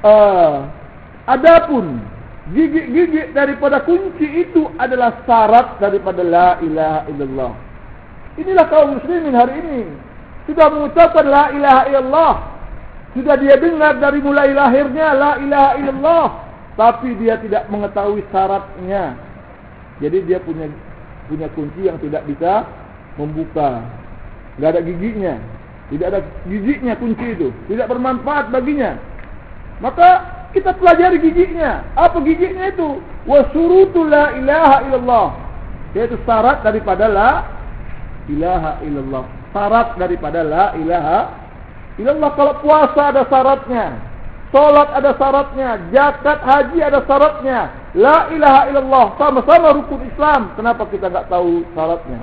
Ah. Uh, Adapun gigi-gigi daripada kunci itu adalah syarat daripada la ilaha illallah. Inilah kaum muslimin hari ini sudah mengucapkan la ilaha illallah. Sudah dia dengar dari mulai lahirnya la ilaha illallah, tapi dia tidak mengetahui syaratnya. Jadi dia punya punya kunci yang tidak bisa membuka. Enggak ada giginya. Tidak ada giginya kunci itu. Tidak bermanfaat baginya. Maka kita pelajari giginya. Apa giginya itu? Wasurutu la ilaha illallah. Yaitu syarat daripada la ilaha illallah. Syarat daripada la ilaha illallah. Kalau puasa ada syaratnya. Solat ada syaratnya. Jakat haji ada syaratnya. La ilaha illallah. Sama-sama rukun Islam. Kenapa kita tak tahu syaratnya?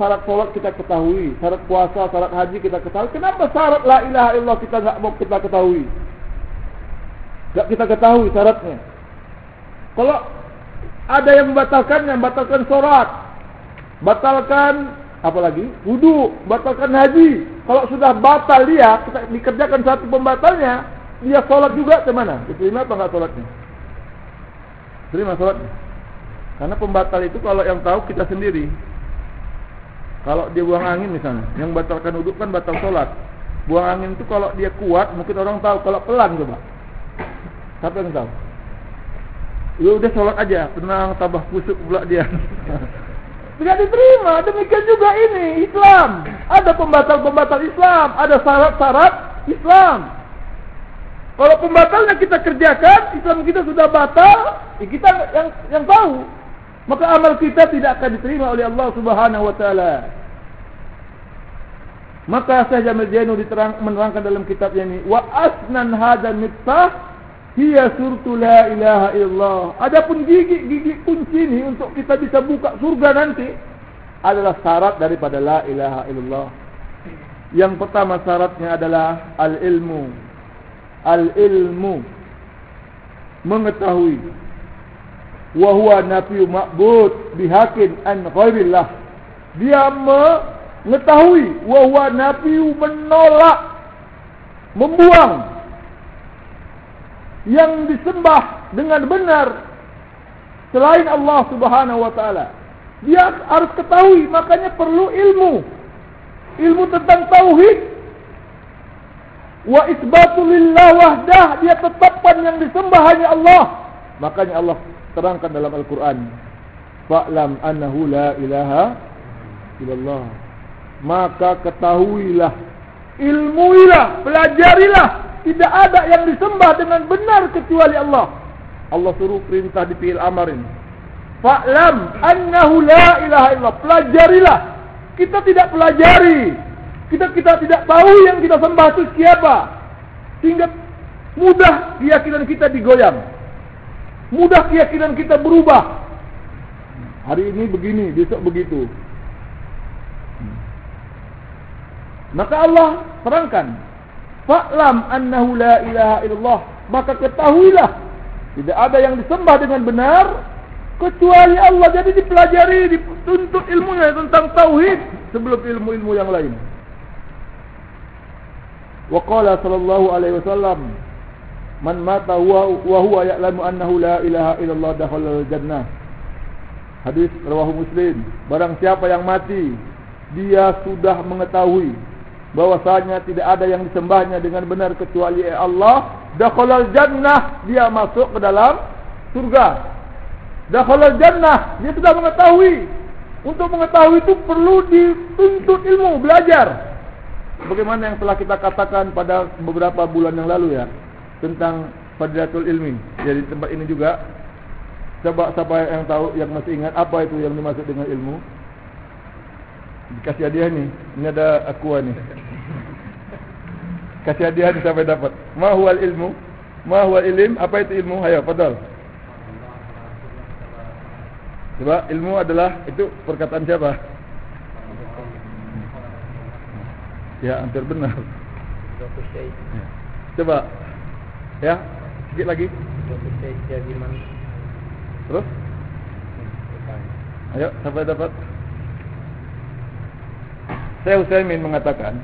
Syarat solat kita ketahui. Syarat puasa, syarat haji kita ketahui. Kenapa syarat la ilaha illallah kita tak mau kita ketahui? Tak kita ketahui syaratnya. Kalau ada yang membatalkannya, membatalkan sorat, batalkan apa lagi? Wudu, batalkan haji. Kalau sudah batal dia, kita dikerjakan satu pembatalnya, dia solat juga ke mana? Diterima apa enggak solatnya? Terima solatnya. Karena pembatal itu kalau yang tahu kita sendiri. Kalau dia buang angin misalnya, yang batalkan wudu kan batal solat. Buang angin itu kalau dia kuat, mungkin orang tahu. Kalau pelan coba. Siapa yang tahu? Ya udah sholat aja, tenang, tambah kusuk pula dia. Tidak diterima, demikian juga ini Islam. Ada pembatal-pembatal Islam, ada syarat-syarat Islam. Kalau pembatalnya kita kerjakan, Islam kita sudah batal, ya kita yang yang tahu. Maka amal kita tidak akan diterima oleh Allah Subhanahu wa taala. Maka Syekh Jamil Jainu diterang menerangkan dalam kitabnya ini, wa asnan hadzal miftah Hiya surtu la ilaha illallah. Adapun gigi-gigi kunci ini untuk kita bisa buka surga nanti adalah syarat daripada la ilaha illallah. Yang pertama syaratnya adalah al-ilmu. Al-ilmu mengetahui wa huwa nafiyu ma'bud bihakin an ghairillah. Dia mengetahui wa huwa nafiyu menolak membuang yang disembah dengan benar selain Allah Subhanahu wa taala. Dia harus ketahui, makanya perlu ilmu. Ilmu tentang tauhid. Wa isbatu lillah wahdah, dia tetapkan yang disembah hanya Allah. Makanya Allah terangkan dalam Al-Qur'an, "Fa'lam annahu la ilaha illallah." Maka ketahuilah, ilmuilah, pelajarilah tidak ada yang disembah dengan benar kecuali Allah. Allah suruh perintah di fi'il amar ini. Fa'lam annahu la ilaha illallah. Pelajarilah. Kita tidak pelajari. Kita kita tidak tahu yang kita sembah itu siapa. Sehingga mudah keyakinan kita digoyang. Mudah keyakinan kita berubah. Hari ini begini, besok begitu. Maka Allah terangkan Fa'lam annahu la ilaha illallah. Maka ketahuilah. Tidak ada yang disembah dengan benar. Kecuali Allah. Jadi dipelajari, dituntut ilmunya tentang tauhid. Sebelum ilmu-ilmu yang lain. Wa qala sallallahu alaihi wasallam. Man mata wa huwa ya'lamu annahu la ilaha illallah dakhala al-jannah. Hadis rawahu Muslim. Barang siapa yang mati, dia sudah mengetahui bahwasanya tidak ada yang disembahnya dengan benar kecuali Allah dakhalal jannah dia masuk ke dalam surga dakhalal jannah dia sudah mengetahui untuk mengetahui itu perlu dituntut ilmu belajar Bagaimana yang telah kita katakan pada beberapa bulan yang lalu ya tentang fadilatul ilmi. Jadi tempat ini juga coba siapa yang tahu yang masih ingat apa itu yang dimaksud dengan ilmu? Dikasih hadiah ni. Ini ada aqua ni. Kasih hadiah ni sampai dapat. Ma huwal ilmu? Ma huwal ilm? Apa itu ilmu? Hayo, fadal. Coba ilmu adalah itu perkataan siapa? Ya, hampir benar. Ya. Coba. Ya, sedikit lagi. Terus? Ayo, sampai dapat. Saya Utsaimin mengatakan,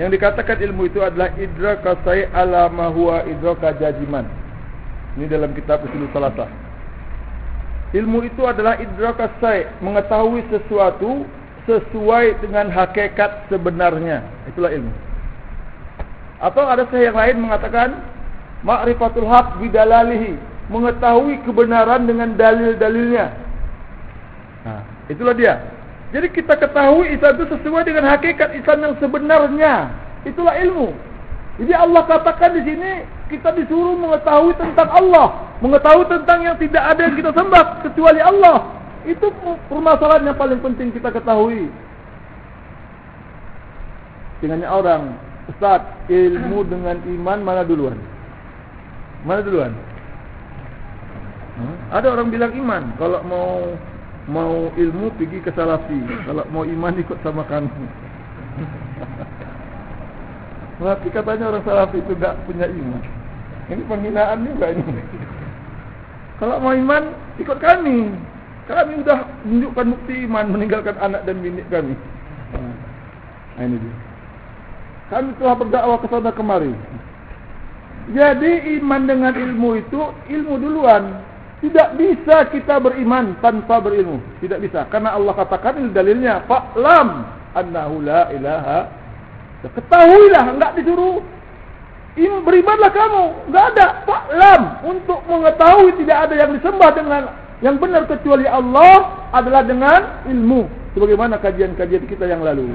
yang dikatakan ilmu itu adalah idraka sai ala ma huwa idraka jaziman. Ini dalam kitab Usul Salasah. Ilmu itu adalah idraka sai, mengetahui sesuatu sesuai dengan hakikat sebenarnya. Itulah ilmu. Atau ada saya yang lain mengatakan ma'rifatul haq bidalalihi, mengetahui kebenaran dengan dalil-dalilnya. Nah, itulah dia. Jadi kita ketahui Islam itu sesuai dengan hakikat Islam yang sebenarnya. Itulah ilmu. Jadi Allah katakan di sini kita disuruh mengetahui tentang Allah, mengetahui tentang yang tidak ada yang kita sembah kecuali Allah. Itu permasalahan yang paling penting kita ketahui. Dengannya orang, Ustaz, ilmu dengan iman mana duluan? Mana duluan? Hmm? Ada orang bilang iman. Kalau mau mau ilmu pergi ke salafi. Kalau mau iman ikut sama kami. Tapi katanya orang salafi itu tak punya iman. Ini penghinaan juga ini. Kalau mau iman ikut kami. Kami sudah menunjukkan bukti iman meninggalkan anak dan bini kami. Nah, ini dia. Kami telah berdakwah ke sana kemari. Jadi iman dengan ilmu itu ilmu duluan. Tidak bisa kita beriman tanpa berilmu. Tidak bisa. Karena Allah katakan ini dalilnya. Fa'lam annahu la ilaha. Ketahuilah. Enggak disuruh. Berimanlah kamu. Enggak ada. Fa'lam. Untuk mengetahui tidak ada yang disembah dengan yang benar kecuali Allah adalah dengan ilmu. Sebagaimana kajian-kajian kita yang lalu.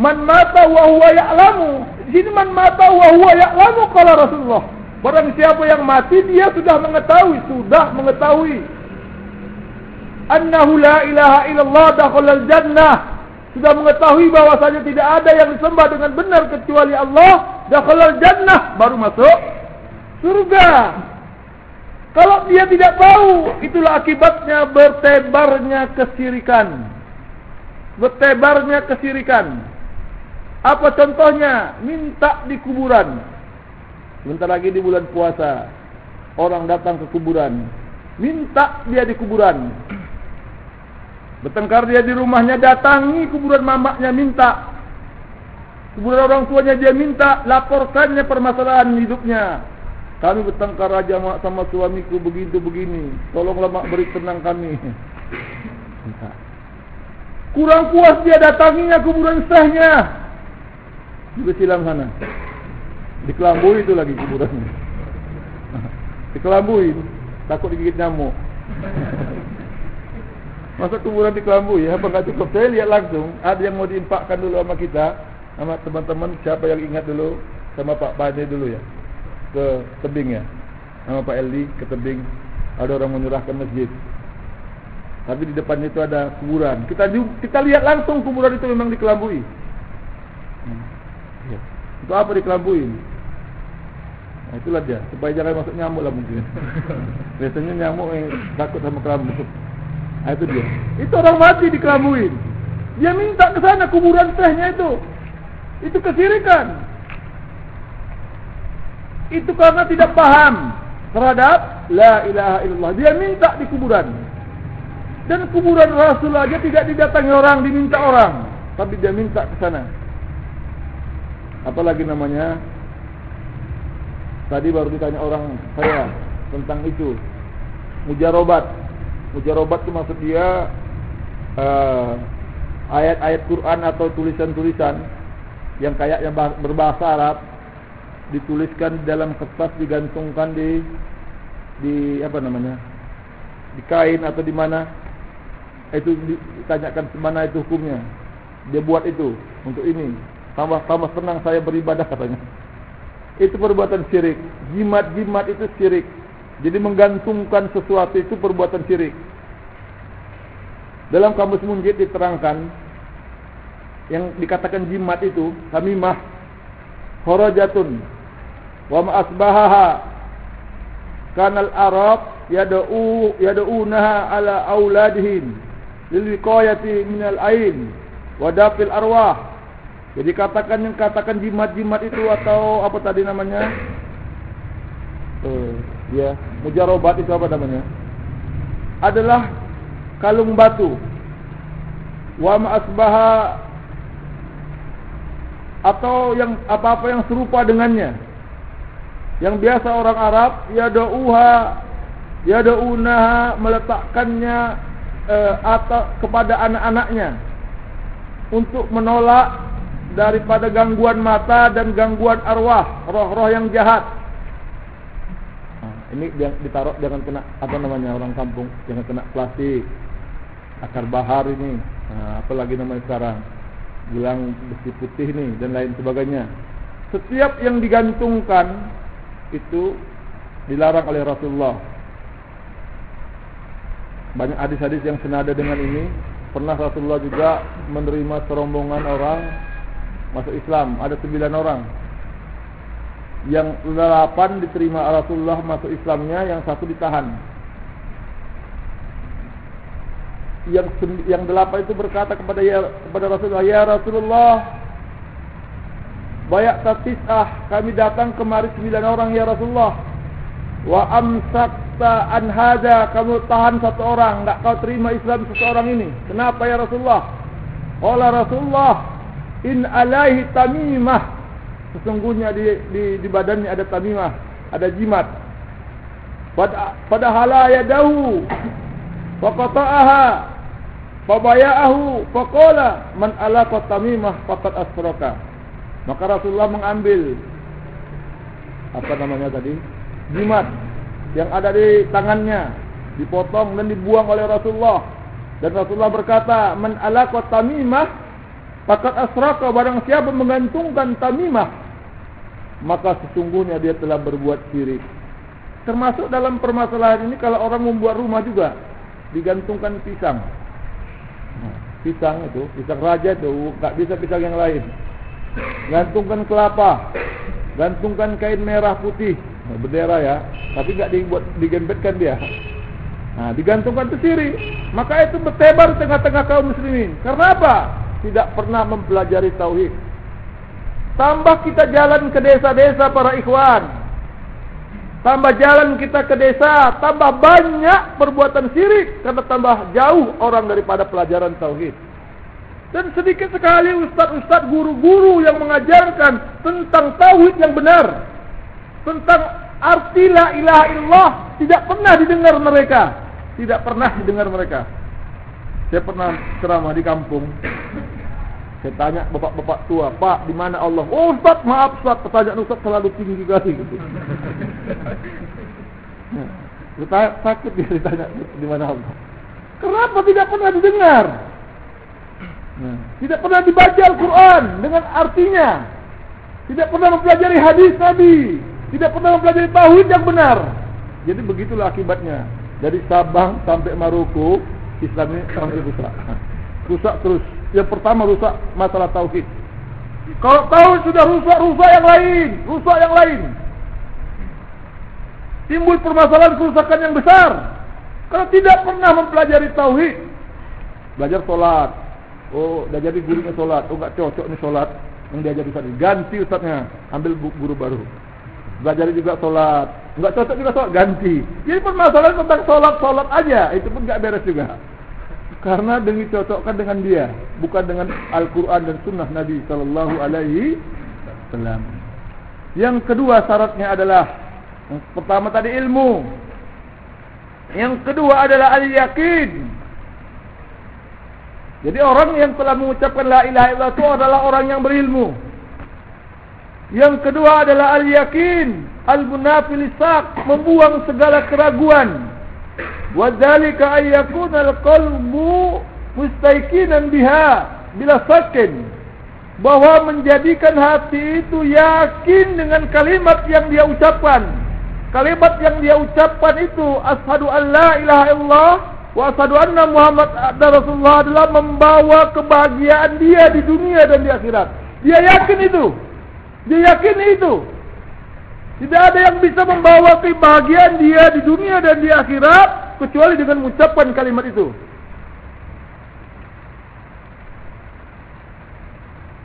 Man mata wa huwa ya'lamu. Di sini man mata wa huwa ya'lamu kala Rasulullah. Barang siapa yang mati dia sudah mengetahui, sudah mengetahui. Annahu la ilaha illallah dakhalal jannah. Sudah mengetahui bahwasanya tidak ada yang disembah dengan benar kecuali Allah, dakhalal jannah baru masuk surga. Kalau dia tidak tahu, itulah akibatnya bertebarnya kesirikan. Bertebarnya kesirikan. Apa contohnya? Minta di kuburan. Sebentar lagi di bulan puasa. Orang datang ke kuburan. Minta dia di kuburan. Bertengkar dia di rumahnya datangi kuburan mamaknya minta. Kuburan orang tuanya dia minta. Laporkannya permasalahan hidupnya. Kami bertengkar raja mak sama suamiku begitu begini. Tolonglah mak beri tenang kami. Kurang puas dia datanginya kuburan sahnya. Juga silam sana. Dikelambui itu lagi kuburannya. Dikelambui. Takut digigit nyamuk. Masa kuburan dikelambui. Apa enggak cukup. Saya lihat langsung. Ada yang mau diimpakkan dulu sama kita. Sama teman-teman. Siapa yang ingat dulu. Sama Pak Bani dulu ya ke tebing ya. Nama Pak Eldi ke tebing. Ada orang menyerahkan masjid. Tapi di depan itu ada kuburan. Kita kita lihat langsung kuburan itu memang dikelambui hmm. ya. itu apa dikelambui nah, itulah dia. Supaya jangan masuk nyamuk lah mungkin. Biasanya nyamuk yang takut sama kelambu nah, itu dia. Itu orang mati dikelambui dia minta ke sana kuburan tehnya itu. Itu kesirikan itu karena tidak paham terhadap la ilaha illallah. Dia minta di kuburan. Dan kuburan Rasul aja tidak didatangi orang, diminta orang, tapi dia minta ke sana. Apalagi namanya? Tadi baru ditanya orang saya tentang itu. Mujarobat. Mujarobat itu maksud dia uh, ayat-ayat Quran atau tulisan-tulisan yang kayak yang berbahasa Arab dituliskan dalam kertas digantungkan di di apa namanya di kain atau di mana itu ditanyakan mana itu hukumnya Dia buat itu untuk ini. Tambah tambah senang saya beribadah katanya. Itu perbuatan syirik. Jimat-jimat itu syirik. Jadi menggantungkan sesuatu itu perbuatan syirik. Dalam kamus munjid diterangkan yang dikatakan jimat itu tamimah kharajatun wa ma asbahaha. Kanal arab yad'u yad'unaha ala auladihim min al ain. Wa dafil arwah. Jadi katakan yang katakan jimat-jimat itu atau apa tadi namanya? Uh, ya mujarobat itu apa namanya? Adalah kalung batu. Wa ma atau yang apa-apa yang serupa dengannya. Yang biasa orang Arab ya doa ya meletakkannya eh, atau kepada anak-anaknya untuk menolak daripada gangguan mata dan gangguan arwah, roh-roh yang jahat. Ini ditaruh jangan kena apa namanya orang kampung, jangan kena plastik, akar bahar ini. Nah, apalagi namanya sekarang gelang besi putih ni dan lain sebagainya. Setiap yang digantungkan itu dilarang oleh Rasulullah. Banyak hadis-hadis yang senada dengan ini. Pernah Rasulullah juga menerima serombongan orang masuk Islam. Ada sembilan orang. Yang delapan diterima Rasulullah masuk Islamnya, yang satu ditahan. yang yang delapan itu berkata kepada ya, kepada Rasulullah, "Ya Rasulullah, banyak tatisah kami datang kemari sembilan orang ya Rasulullah. Wa amsakta an hada kamu tahan satu orang, enggak kau terima Islam seseorang ini. Kenapa ya Rasulullah?" Qala Rasulullah, "In alaihi tamimah." Sesungguhnya di di, di badannya ada tamimah, ada jimat. Pada pada halaya dahu Faqata'aha Fabaya'ahu faqala man alaqa tamimah faqad asraka. Maka Rasulullah mengambil apa namanya tadi? Jimat yang ada di tangannya dipotong dan dibuang oleh Rasulullah. Dan Rasulullah berkata, "Man alaqa tamimah faqad asraka." Barang siapa menggantungkan tamimah, maka sesungguhnya dia telah berbuat syirik. Termasuk dalam permasalahan ini kalau orang membuat rumah juga digantungkan pisang pisang itu, pisang raja itu tak bisa pisang yang lain. Gantungkan kelapa, gantungkan kain merah putih, bendera ya, tapi enggak dibuat digembetkan dia. Nah, digantungkan siri. Maka itu bertebar tengah-tengah kaum muslimin. Karena apa? Tidak pernah mempelajari tauhid. Tambah kita jalan ke desa-desa para ikhwan. Tambah jalan kita ke desa, tambah banyak perbuatan syirik karena tambah jauh orang daripada pelajaran tauhid. Dan sedikit sekali ustaz-ustaz guru-guru yang mengajarkan tentang tauhid yang benar. Tentang arti la ilaha illallah tidak pernah didengar mereka. Tidak pernah didengar mereka. Saya pernah ceramah di kampung. Saya tanya bapak-bapak tua, Pak, di mana Allah? Oh, Ustaz, maaf Ustaz, pertanyaan Ustaz terlalu tinggi kali. Gitu. Nah, sakit dia ditanya di mana Allah. Kenapa tidak pernah didengar? Nah, tidak pernah dibaca Al-Quran dengan artinya. Tidak pernah mempelajari hadis Nabi. Tidak pernah mempelajari tauhid yang benar. Jadi begitulah akibatnya. Dari Sabang sampai Maroko, Islam ini sampai rusak. Rusak terus yang pertama rusak masalah tauhid. Kalau tauhid sudah rusak, rusak yang lain, rusak yang lain. Timbul permasalahan kerusakan yang besar. Kalau tidak pernah mempelajari tauhid, belajar solat, oh, dah jadi gurunya solat, oh, enggak cocok ni solat yang dia jadi tadi, ganti ustaznya, ambil guru baru. Belajar juga solat, enggak cocok juga solat, ganti. Jadi permasalahan tentang solat, solat aja, itu pun enggak beres juga. Karena demi cocokkan dengan dia, bukan dengan Al-Quran dan Sunnah Nabi Sallallahu Alaihi Wasallam. Yang kedua syaratnya adalah yang pertama tadi ilmu. Yang kedua adalah al-yakin. Jadi orang yang telah mengucapkan la ilaha illallah itu adalah orang yang berilmu. Yang kedua adalah al-yakin, al-munafil membuang segala keraguan. Wadhalika ayyakun al-qalbu mustaikinan biha bila sakin bahwa menjadikan hati itu yakin dengan kalimat yang dia ucapkan. Kalimat yang dia ucapkan itu asyhadu an la ilaha illallah wa asyhadu anna Muhammad Rasulullah adalah membawa kebahagiaan dia di dunia dan di akhirat. Dia yakin itu. Dia yakin itu. Tidak ada yang bisa membawa kebahagiaan dia di dunia dan di akhirat kecuali dengan mengucapkan kalimat itu.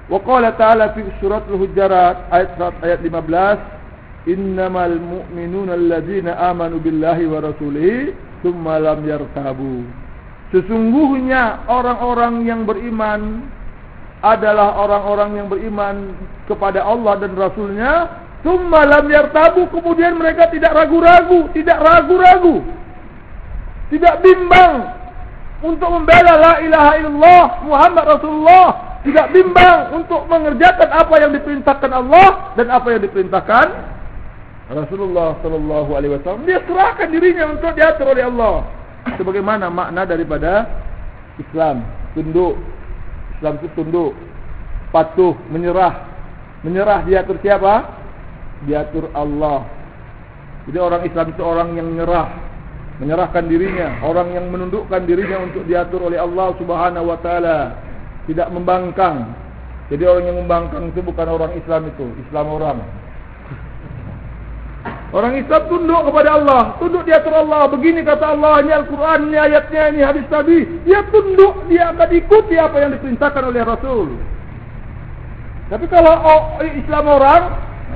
Wa qala ta'ala fi surat Al-Hujurat ayat ayat 15 Innamal mu'minuna alladzina amanu billahi wa rasulihi thumma lam yartabu Sesungguhnya orang-orang yang beriman adalah orang-orang yang beriman kepada Allah dan Rasulnya Thumma lam yartabu kemudian mereka tidak ragu-ragu, tidak ragu-ragu. Tidak bimbang untuk membela la ilaha illallah Muhammad Rasulullah, tidak bimbang untuk mengerjakan apa yang diperintahkan Allah dan apa yang diperintahkan Rasulullah sallallahu alaihi wasallam. Dia serahkan dirinya untuk diatur oleh Allah. Sebagaimana makna daripada Islam, tunduk. Islam itu tunduk, patuh, menyerah. Menyerah diatur siapa? diatur Allah. Jadi orang Islam itu orang yang menyerah, menyerahkan dirinya, orang yang menundukkan dirinya untuk diatur oleh Allah Subhanahu wa taala, tidak membangkang. Jadi orang yang membangkang itu bukan orang Islam itu, Islam orang. Orang Islam tunduk kepada Allah, tunduk diatur Allah. Begini kata Allah, ini Al-Quran, ini ayatnya, ini hadis Nabi. Dia tunduk, dia akan ikuti apa yang diperintahkan oleh Rasul. Tapi kalau Islam orang,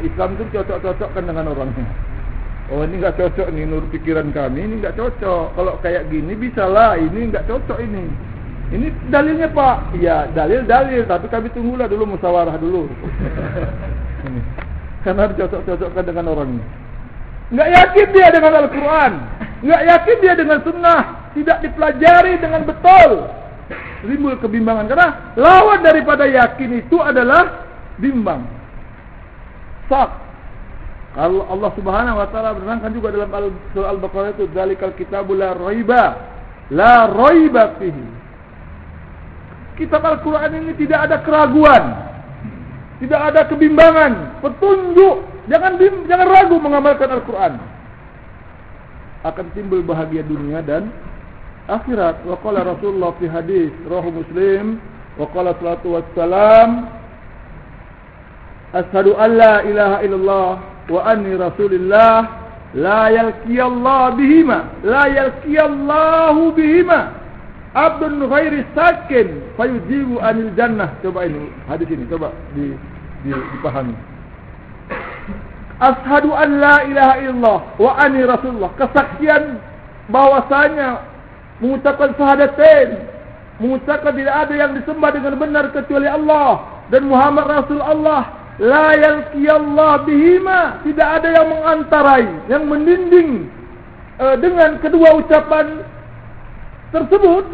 Islam itu cocok-cocokkan dengan orangnya. Oh ini enggak cocok nih nur pikiran kami, ini enggak cocok. Kalau kayak gini bisa lah, ini enggak cocok ini. Ini dalilnya Pak. Iya, dalil-dalil, tapi kami tunggulah dulu musyawarah dulu. Karena cocok-cocokkan dengan orangnya. Enggak yakin dia dengan Al-Quran. Enggak yakin dia dengan sunnah. Tidak dipelajari dengan betul. Rimbul kebimbangan. Karena lawan daripada yakin itu adalah bimbang sak. Allah Subhanahu wa taala menerangkan juga dalam surah Al-Baqarah itu zalikal kitabul la raiba la raiba fihi. Kitab Al-Qur'an ini tidak ada keraguan. Tidak ada kebimbangan, petunjuk. Jangan jangan ragu mengamalkan Al-Qur'an. Akan timbul bahagia dunia dan akhirat. Wa qala Rasulullah fi hadis rawahu Muslim wa qala salatu wassalam Ashadu an la ilaha illallah wa anni rasulillah la yalqiyallahu bihima la yalqiyallahu bihima abdun ghairi sakin fayujibu anil jannah coba ini hadis ini coba di, di dipahami Ashadu an la ilaha illallah wa anni rasulullah. Kesaksian bahwasanya mengucapkan syahadatain mengucapkan tidak ada yang disembah dengan benar kecuali Allah dan Muhammad Rasul Allah La yalqiyallah bihima. Tidak ada yang mengantarai Yang mendinding uh, Dengan kedua ucapan Tersebut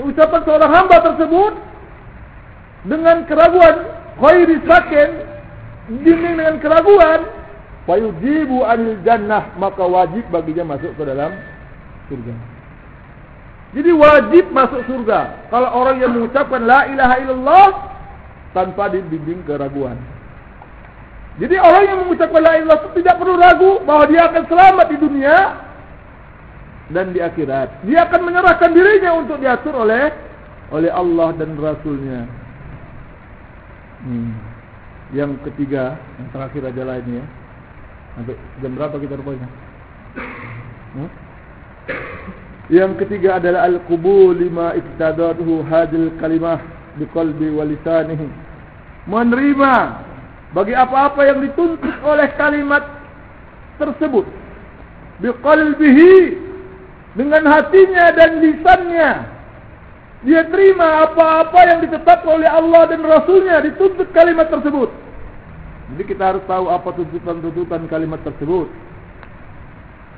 Ucapan seorang hamba tersebut Dengan keraguan Khairi sakin Dinding dengan keraguan Fayujibu anil jannah Maka wajib baginya masuk ke dalam surga Jadi wajib masuk surga Kalau orang yang mengucapkan La ilaha illallah tanpa dibimbing keraguan. Jadi orang yang mengucapkan la ilaha itu tidak perlu ragu bahwa dia akan selamat di dunia dan di akhirat. Dia akan menyerahkan dirinya untuk diatur oleh oleh Allah dan Rasulnya. Hmm. Yang ketiga, yang terakhir aja lah ini ya. Sampai jam berapa kita rupanya? Hmm? Yang ketiga adalah al-qubul lima iktadatuhu hadil kalimah biqalbi wa lisanihi menerima bagi apa-apa yang dituntut oleh kalimat tersebut biqalbihi dengan hatinya dan lisannya dia terima apa-apa yang ditetapkan oleh Allah dan Rasulnya dituntut kalimat tersebut. Jadi kita harus tahu apa tuntutan-tuntutan kalimat tersebut.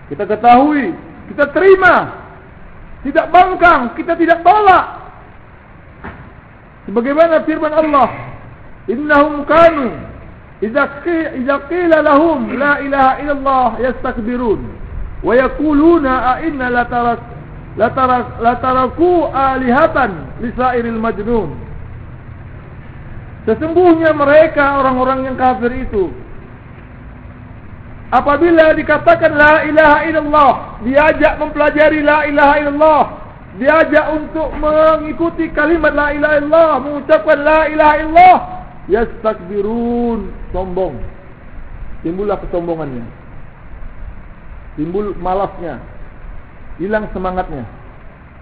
Kita ketahui kita terima. Tidak bangkang kita tidak tolak. Sebagaimana firman Allah innahum kanu idza qila lahum la ilaha illallah yastakbirun wa yaquluna a inna la tarak la taraku alihatan lisairil majnun. Sesungguhnya mereka orang-orang yang kafir itu Apabila dikatakan la ilaha illallah Diajak mempelajari la ilaha illallah Diajak untuk mengikuti kalimat la ilaha illallah Mengucapkan la ilaha illallah Yastakbirun Sombong. Timbullah kesombongannya. Timbul malasnya Hilang semangatnya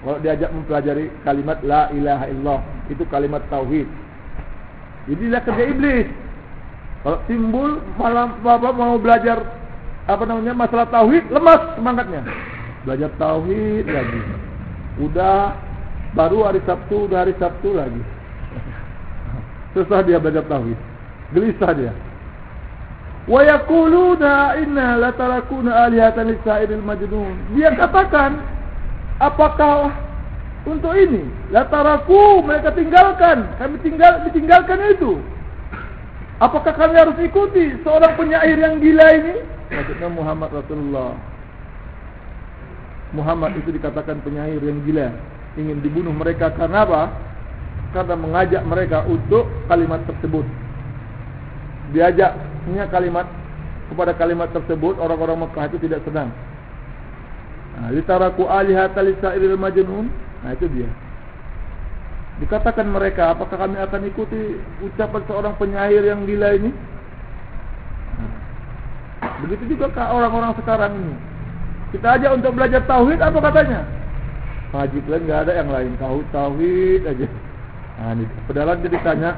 Kalau diajak mempelajari kalimat la ilaha illallah Itu kalimat tauhid dia kerja iblis kalau timbul malam bapak mau belajar apa namanya masalah tauhid lemas semangatnya. Belajar tauhid lagi. Udah baru hari Sabtu, udah hari Sabtu lagi. Susah dia belajar tauhid. Gelisah dia. Wa yaquluna inna la tarakuna alihatan lisairil majnun. Dia katakan apakah untuk ini la taraku mereka tinggalkan kami tinggal ditinggalkan itu Apakah kami harus ikuti seorang penyair yang gila ini? Maksudnya Muhammad Rasulullah. Muhammad itu dikatakan penyair yang gila, ingin dibunuh mereka karena apa? Karena mengajak mereka untuk kalimat tersebut. Diajaknya kalimat kepada kalimat tersebut orang-orang Mekah itu tidak senang. Nah, litaraku alihata lisairil majnun. Nah, itu dia. Dikatakan mereka, apakah kami akan ikuti ucapan seorang penyair yang gila ini? Begitu juga orang-orang sekarang ini. Kita aja untuk belajar tauhid apa katanya? Haji lain enggak ada yang lain, tauhid tauhid aja. Nah, ini padahal dia ditanya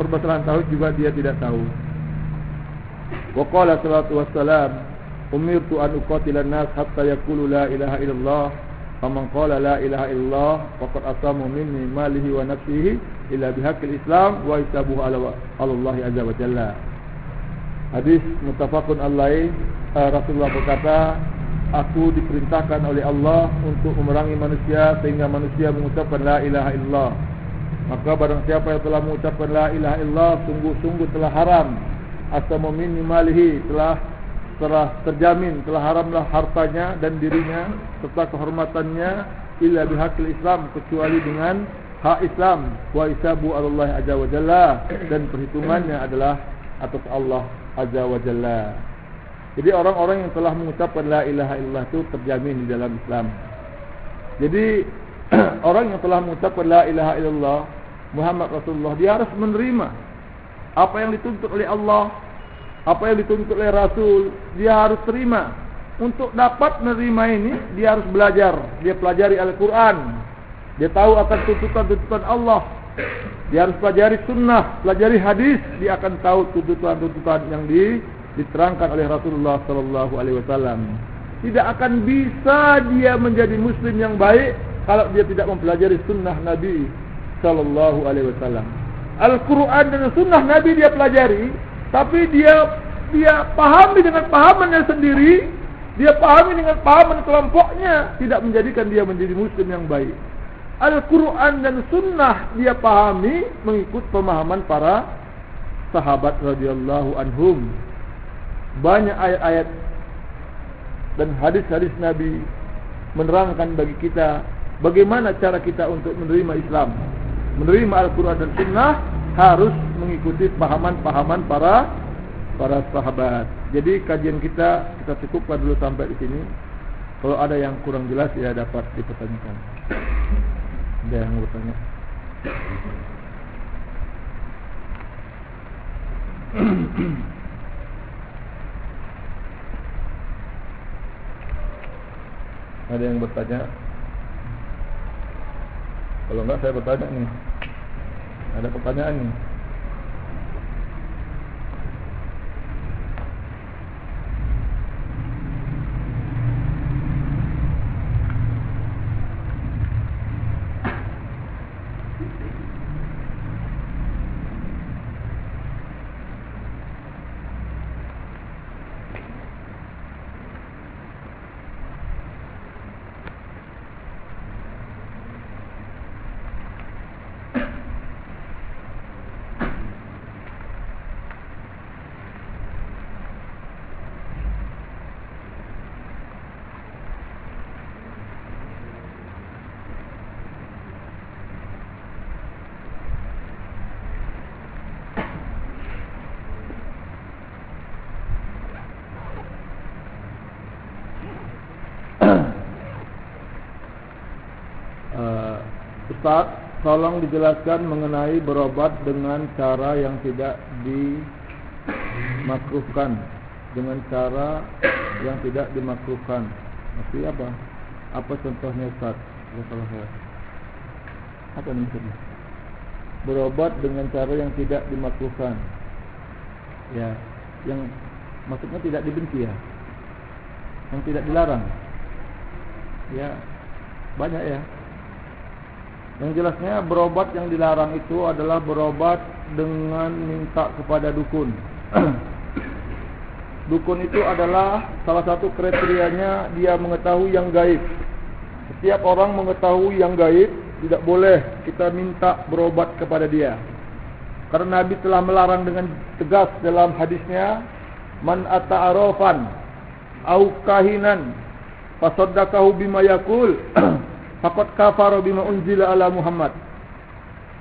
permasalahan tauhid juga dia tidak tahu. Wa qala sallallahu wassalam, umirtu an uqatila an-nas hatta yaqulu la ilaha illallah Faman qala la ilaha illallah faqad asamu minni malihi wa nafsihi illa bihaqqil Islam wa hisabuhu ala Allah azza wa jalla. Hadis muttafaqun alaihi uh, Rasulullah berkata, aku diperintahkan oleh Allah untuk memerangi manusia sehingga manusia mengucapkan la ilaha illallah. Maka barang siapa yang telah mengucapkan la ilaha illallah sungguh-sungguh telah haram asamu minni malihi telah telah terjamin telah haramlah hartanya dan dirinya serta kehormatannya illa bihaqil Islam kecuali dengan hak Islam wa isabu Allah azza wa jalla dan perhitungannya adalah atas Allah azza wa jalla. Jadi orang-orang yang telah mengucapkan la ilaha illallah itu terjamin di dalam Islam. Jadi orang yang telah mengucapkan la ilaha illallah Muhammad Rasulullah dia harus menerima apa yang dituntut oleh Allah apa yang dituntut oleh Rasul dia harus terima. Untuk dapat menerima ini dia harus belajar. Dia pelajari Al-Quran. Dia tahu akan tuntutan-tuntutan Allah. Dia harus pelajari sunnah pelajari hadis. Dia akan tahu tuntutan-tuntutan yang di, diterangkan oleh Rasulullah Sallallahu Alaihi Wasallam. Tidak akan bisa dia menjadi muslim yang baik kalau dia tidak mempelajari sunnah Nabi Sallallahu Alaihi Wasallam Al-Quran dan sunnah Nabi dia pelajari tapi dia dia pahami dengan pahamannya sendiri, dia pahami dengan pahaman kelompoknya, tidak menjadikan dia menjadi muslim yang baik. Al-Quran dan Sunnah dia pahami mengikut pemahaman para sahabat radhiyallahu anhum. Banyak ayat-ayat dan hadis-hadis Nabi menerangkan bagi kita bagaimana cara kita untuk menerima Islam. Menerima Al-Quran dan Sunnah harus mengikuti pahaman-pahaman para para sahabat. Jadi kajian kita kita cukupkan dulu sampai di sini. Kalau ada yang kurang jelas ya dapat dipertanyakan. Ada yang bertanya? ada yang bertanya? Kalau enggak saya bertanya nih. Ada pertanyaan nih. Ustaz, tolong dijelaskan mengenai berobat dengan cara yang tidak dimakruhkan. Dengan cara yang tidak dimakruhkan. Maksudnya apa? Apa contohnya Ustaz? Kalau saya. Apa maksudnya? Berobat dengan cara yang tidak dimakruhkan. Ya, yang maksudnya tidak dibenci ya. Yang tidak dilarang. Ya, banyak ya. Yang jelasnya berobat yang dilarang itu adalah berobat dengan minta kepada dukun. dukun itu adalah salah satu kriterianya dia mengetahui yang gaib. Setiap orang mengetahui yang gaib, tidak boleh kita minta berobat kepada dia. Karena Nabi telah melarang dengan tegas dalam hadisnya, "Man ata'arafan au kahinan fasaddaqahu bima yaqul" Fakat kafara bima unzila ala Muhammad.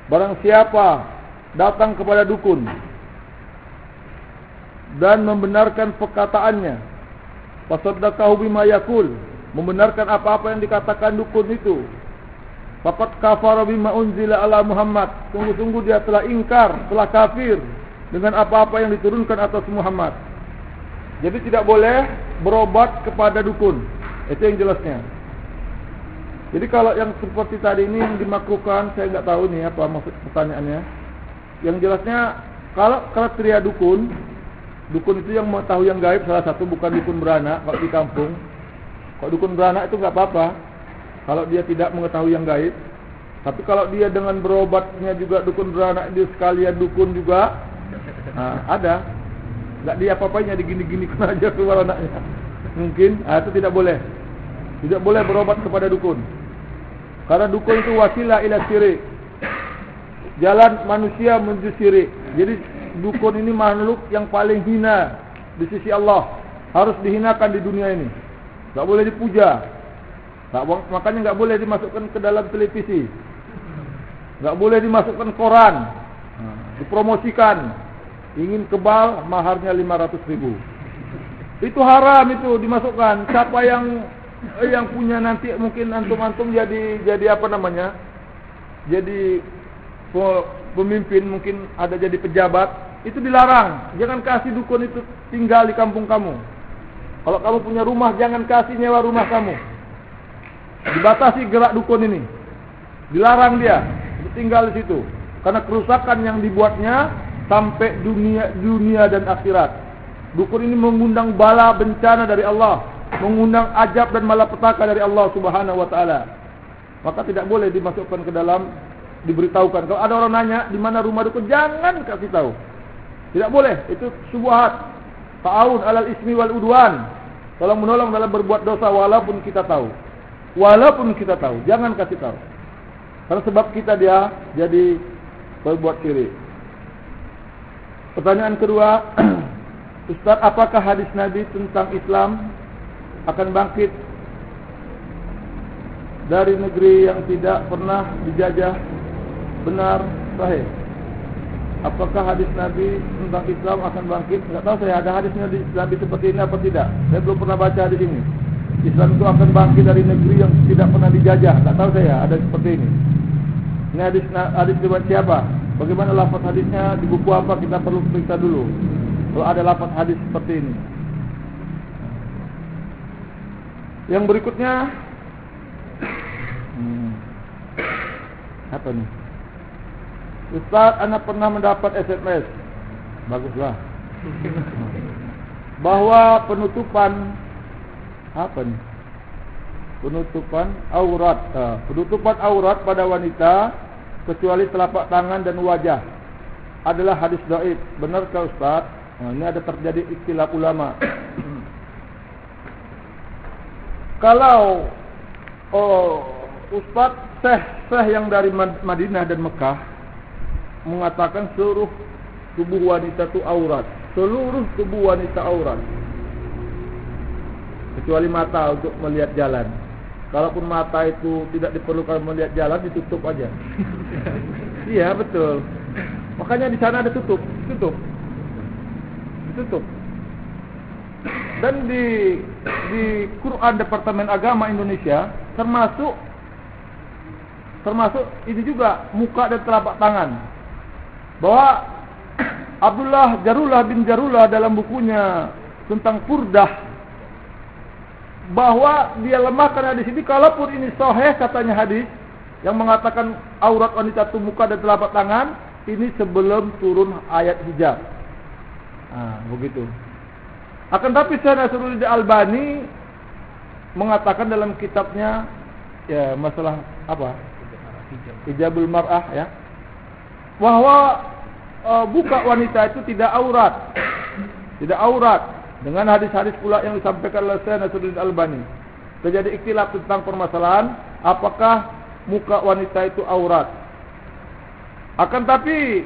Barang siapa datang kepada dukun dan membenarkan perkataannya, fasaddaqahu bima yaqul, membenarkan apa-apa yang dikatakan dukun itu. Fakat kafara bima unzila ala Muhammad. Sungguh-sungguh dia telah ingkar, telah kafir dengan apa-apa yang diturunkan atas Muhammad. Jadi tidak boleh berobat kepada dukun. Itu yang jelasnya. Jadi kalau yang seperti tadi ini yang dimakruhkan, saya enggak tahu nih apa maksud pertanyaannya. Yang jelasnya kalau kriteria dukun, dukun itu yang mengetahui yang gaib salah satu bukan dukun beranak kalau di kampung. Kalau dukun beranak itu enggak apa-apa. Kalau dia tidak mengetahui yang gaib. Tapi kalau dia dengan berobatnya juga dukun beranak dia sekalian dukun juga, nah, ada. Enggak dia apa-apanya digini-gini aja keluar anaknya. Mungkin, ah, itu tidak boleh. Tidak boleh berobat kepada dukun. Karena dukun itu wasilah ila syirik. Jalan manusia menuju syirik. Jadi dukun ini makhluk yang paling hina di sisi Allah. Harus dihinakan di dunia ini. Tak boleh dipuja. Tak, makanya tak boleh dimasukkan ke dalam televisi. Tak boleh dimasukkan koran. Dipromosikan. Ingin kebal, maharnya 500 ribu. Itu haram itu dimasukkan. Siapa yang yang punya nanti mungkin antum-antum jadi jadi apa namanya? Jadi pemimpin mungkin ada jadi pejabat, itu dilarang. Jangan kasih dukun itu tinggal di kampung kamu. Kalau kamu punya rumah jangan kasih nyewa rumah kamu. Dibatasi gerak dukun ini. Dilarang dia tinggal di situ. Karena kerusakan yang dibuatnya sampai dunia dunia dan akhirat. Dukun ini mengundang bala bencana dari Allah mengundang ajab dan malapetaka dari Allah Subhanahu wa taala. Maka tidak boleh dimasukkan ke dalam diberitahukan. Kalau ada orang nanya di mana rumah dukun, jangan kasih tahu. Tidak boleh. Itu subuhat. Ta'awun alal ismi wal udwan. Tolong menolong dalam berbuat dosa walaupun kita tahu. Walaupun kita tahu, jangan kasih tahu. Karena sebab kita dia jadi berbuat kiri. Pertanyaan kedua, Ustaz, apakah hadis Nabi tentang Islam akan bangkit dari negeri yang tidak pernah dijajah benar sahih. Apakah hadis Nabi tentang Islam akan bangkit? Tidak tahu saya ada hadisnya di Nabi seperti ini apa tidak. Saya belum pernah baca di sini. Islam itu akan bangkit dari negeri yang tidak pernah dijajah. Tak tahu saya ada seperti ini. Ini hadis hadis riwayat siapa? Bagaimana lafaz hadisnya? Di buku apa? Kita perlu periksa dulu. Kalau ada lafaz hadis seperti ini Yang berikutnya. Hmm, Apa ni? Ustaz anak pernah mendapat SMS Baguslah. Bahawa penutupan Apa ni? Penutupan aurat. Uh, Penutupan aurat pada wanita Kecuali telapak tangan dan wajah Adalah hadis daib Benarkah Ustaz? Uh, Ini ada terjadi istilah ulama kalau oh, Ustaz Syekh yang dari Madinah dan Mekah mengatakan seluruh tubuh wanita itu aurat, seluruh tubuh wanita aurat, kecuali mata untuk melihat jalan. Kalaupun mata itu tidak diperlukan melihat jalan, ditutup aja. iya betul. Makanya di sana ada tutup, tutup, ditutup. Dan di di Quran Departemen Agama Indonesia termasuk termasuk ini juga muka dan telapak tangan. Bahwa Abdullah Jarullah bin Jarullah dalam bukunya tentang purdah bahwa dia lemahkan hadis ini kalaupun ini sahih katanya hadis yang mengatakan aurat wanita itu muka dan telapak tangan ini sebelum turun ayat hijab. Ah, begitu. Akan tapi saya Nasruddin Albani mengatakan dalam kitabnya ya masalah apa? Hijabul mar'ah ya. Bahwa uh, buka wanita itu tidak aurat. Tidak aurat dengan hadis-hadis pula yang disampaikan oleh Syekh Nasruddin Albani. Terjadi ikhtilaf tentang permasalahan apakah muka wanita itu aurat. Akan tapi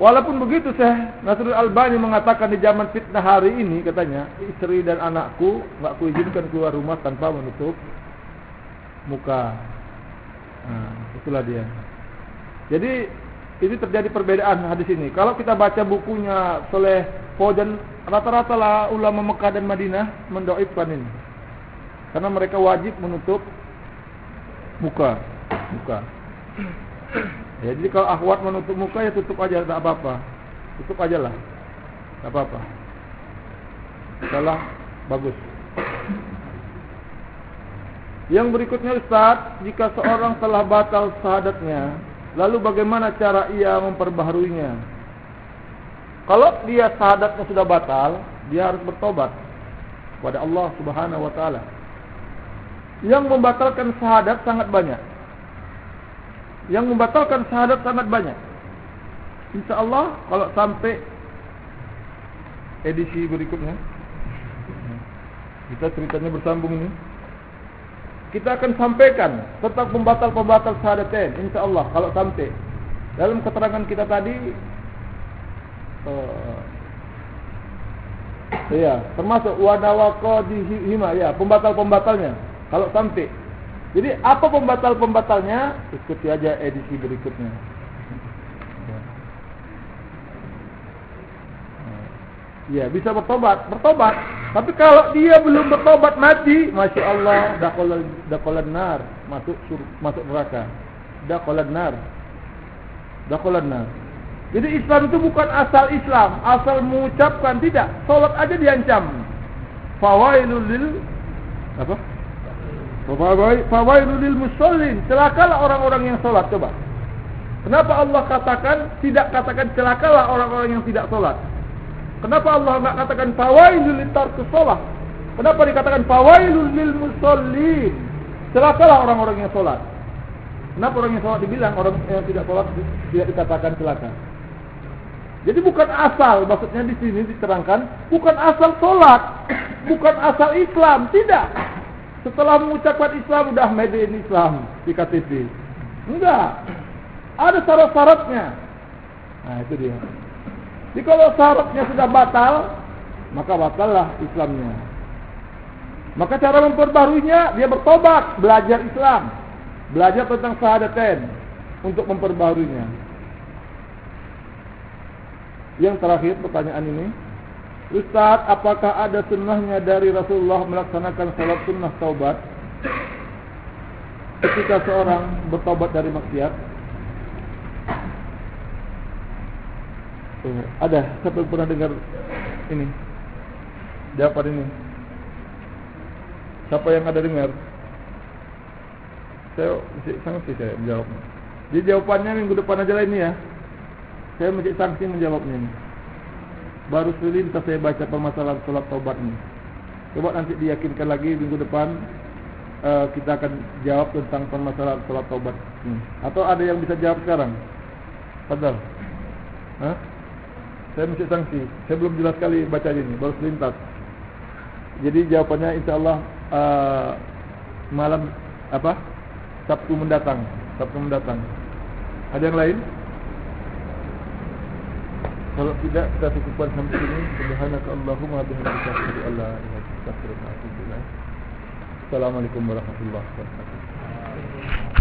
Walaupun begitu saya Nasrul Albani mengatakan di zaman fitnah hari ini katanya istri dan anakku enggak kuizinkan keluar rumah tanpa menutup muka. Nah, itulah dia. Jadi ini terjadi perbedaan hadis ini. Kalau kita baca bukunya Soleh Fauzan rata-rata lah ulama Mekah dan Madinah mendoifkan ini. Karena mereka wajib menutup muka. Muka. Ya, jadi kalau akhwat menutup muka ya tutup aja tak apa-apa. Tutup aja lah. Tak apa-apa. Salah bagus. Yang berikutnya Ustaz, jika seorang telah batal syahadatnya, lalu bagaimana cara ia memperbaharuinya? Kalau dia syahadatnya sudah batal, dia harus bertobat kepada Allah Subhanahu wa taala. Yang membatalkan syahadat sangat banyak yang membatalkan syahadat sangat banyak. Insya Allah kalau sampai edisi berikutnya, kita ceritanya bersambung ini, kita akan sampaikan tentang pembatal-pembatal syahadat Insya Allah kalau sampai dalam keterangan kita tadi, uh, ya termasuk wadawako di hima ya pembatal-pembatalnya kalau sampai jadi apa pembatal-pembatalnya? Ikuti aja edisi berikutnya. Ya bisa bertobat, bertobat. Tapi kalau dia belum bertobat mati, masya Allah, dakolan dakolan masuk sur, masuk neraka. Dakolan nar. Jadi Islam itu bukan asal Islam, asal mengucapkan tidak. Solat aja diancam. Fawailul lil apa? Fawailu lil musallin. Celakalah orang-orang yang salat coba. Kenapa Allah katakan tidak katakan celakalah orang-orang yang tidak salat? Kenapa Allah enggak katakan fawailu lil tarkus salat? Kenapa dikatakan fawailu lil musallin? Celakalah orang-orang yang salat. Kenapa orang yang salat dibilang orang yang tidak salat tidak dikatakan celaka? Jadi bukan asal, maksudnya di sini diterangkan bukan asal salat, bukan asal Islam, tidak. Setelah mengucapkan Islam sudah made in Islam di KTP. Enggak. Ada syarat-syaratnya. Nah, itu dia. Jadi kalau syaratnya sudah batal, maka batallah Islamnya. Maka cara memperbaruinya dia bertobat, belajar Islam, belajar tentang syahadatain untuk memperbaruinya. Yang terakhir pertanyaan ini, Ustaz, apakah ada sunnahnya dari Rasulullah melaksanakan salat sunnah taubat ketika seorang bertobat dari maksiat? Uh, ada, siapa pernah dengar ini? Jawapan ini. Siapa yang ada dengar? Saya mesti sanksi saya menjawabnya. Jadi jawapannya minggu depan aja lah ini ya. Saya mesti sanksi menjawabnya ini baru selintas saya baca permasalahan solat taubat ini. Coba nanti diyakinkan lagi minggu depan uh, kita akan jawab tentang permasalahan solat taubat ini. Atau ada yang bisa jawab sekarang? Padahal, Hah? Saya mesti sanksi. Saya belum jelas sekali baca ini, baru selintas. Jadi jawapannya insya Allah uh, malam apa? Sabtu mendatang. Sabtu mendatang. Ada yang lain? Kalau tidak kita cukupkan sampai sini. Subhanaka Allahumma bihamdika asyhadu an la ilaha illa anta astaghfiruka wa atubu ilaik. Assalamualaikum warahmatullahi wabarakatuh.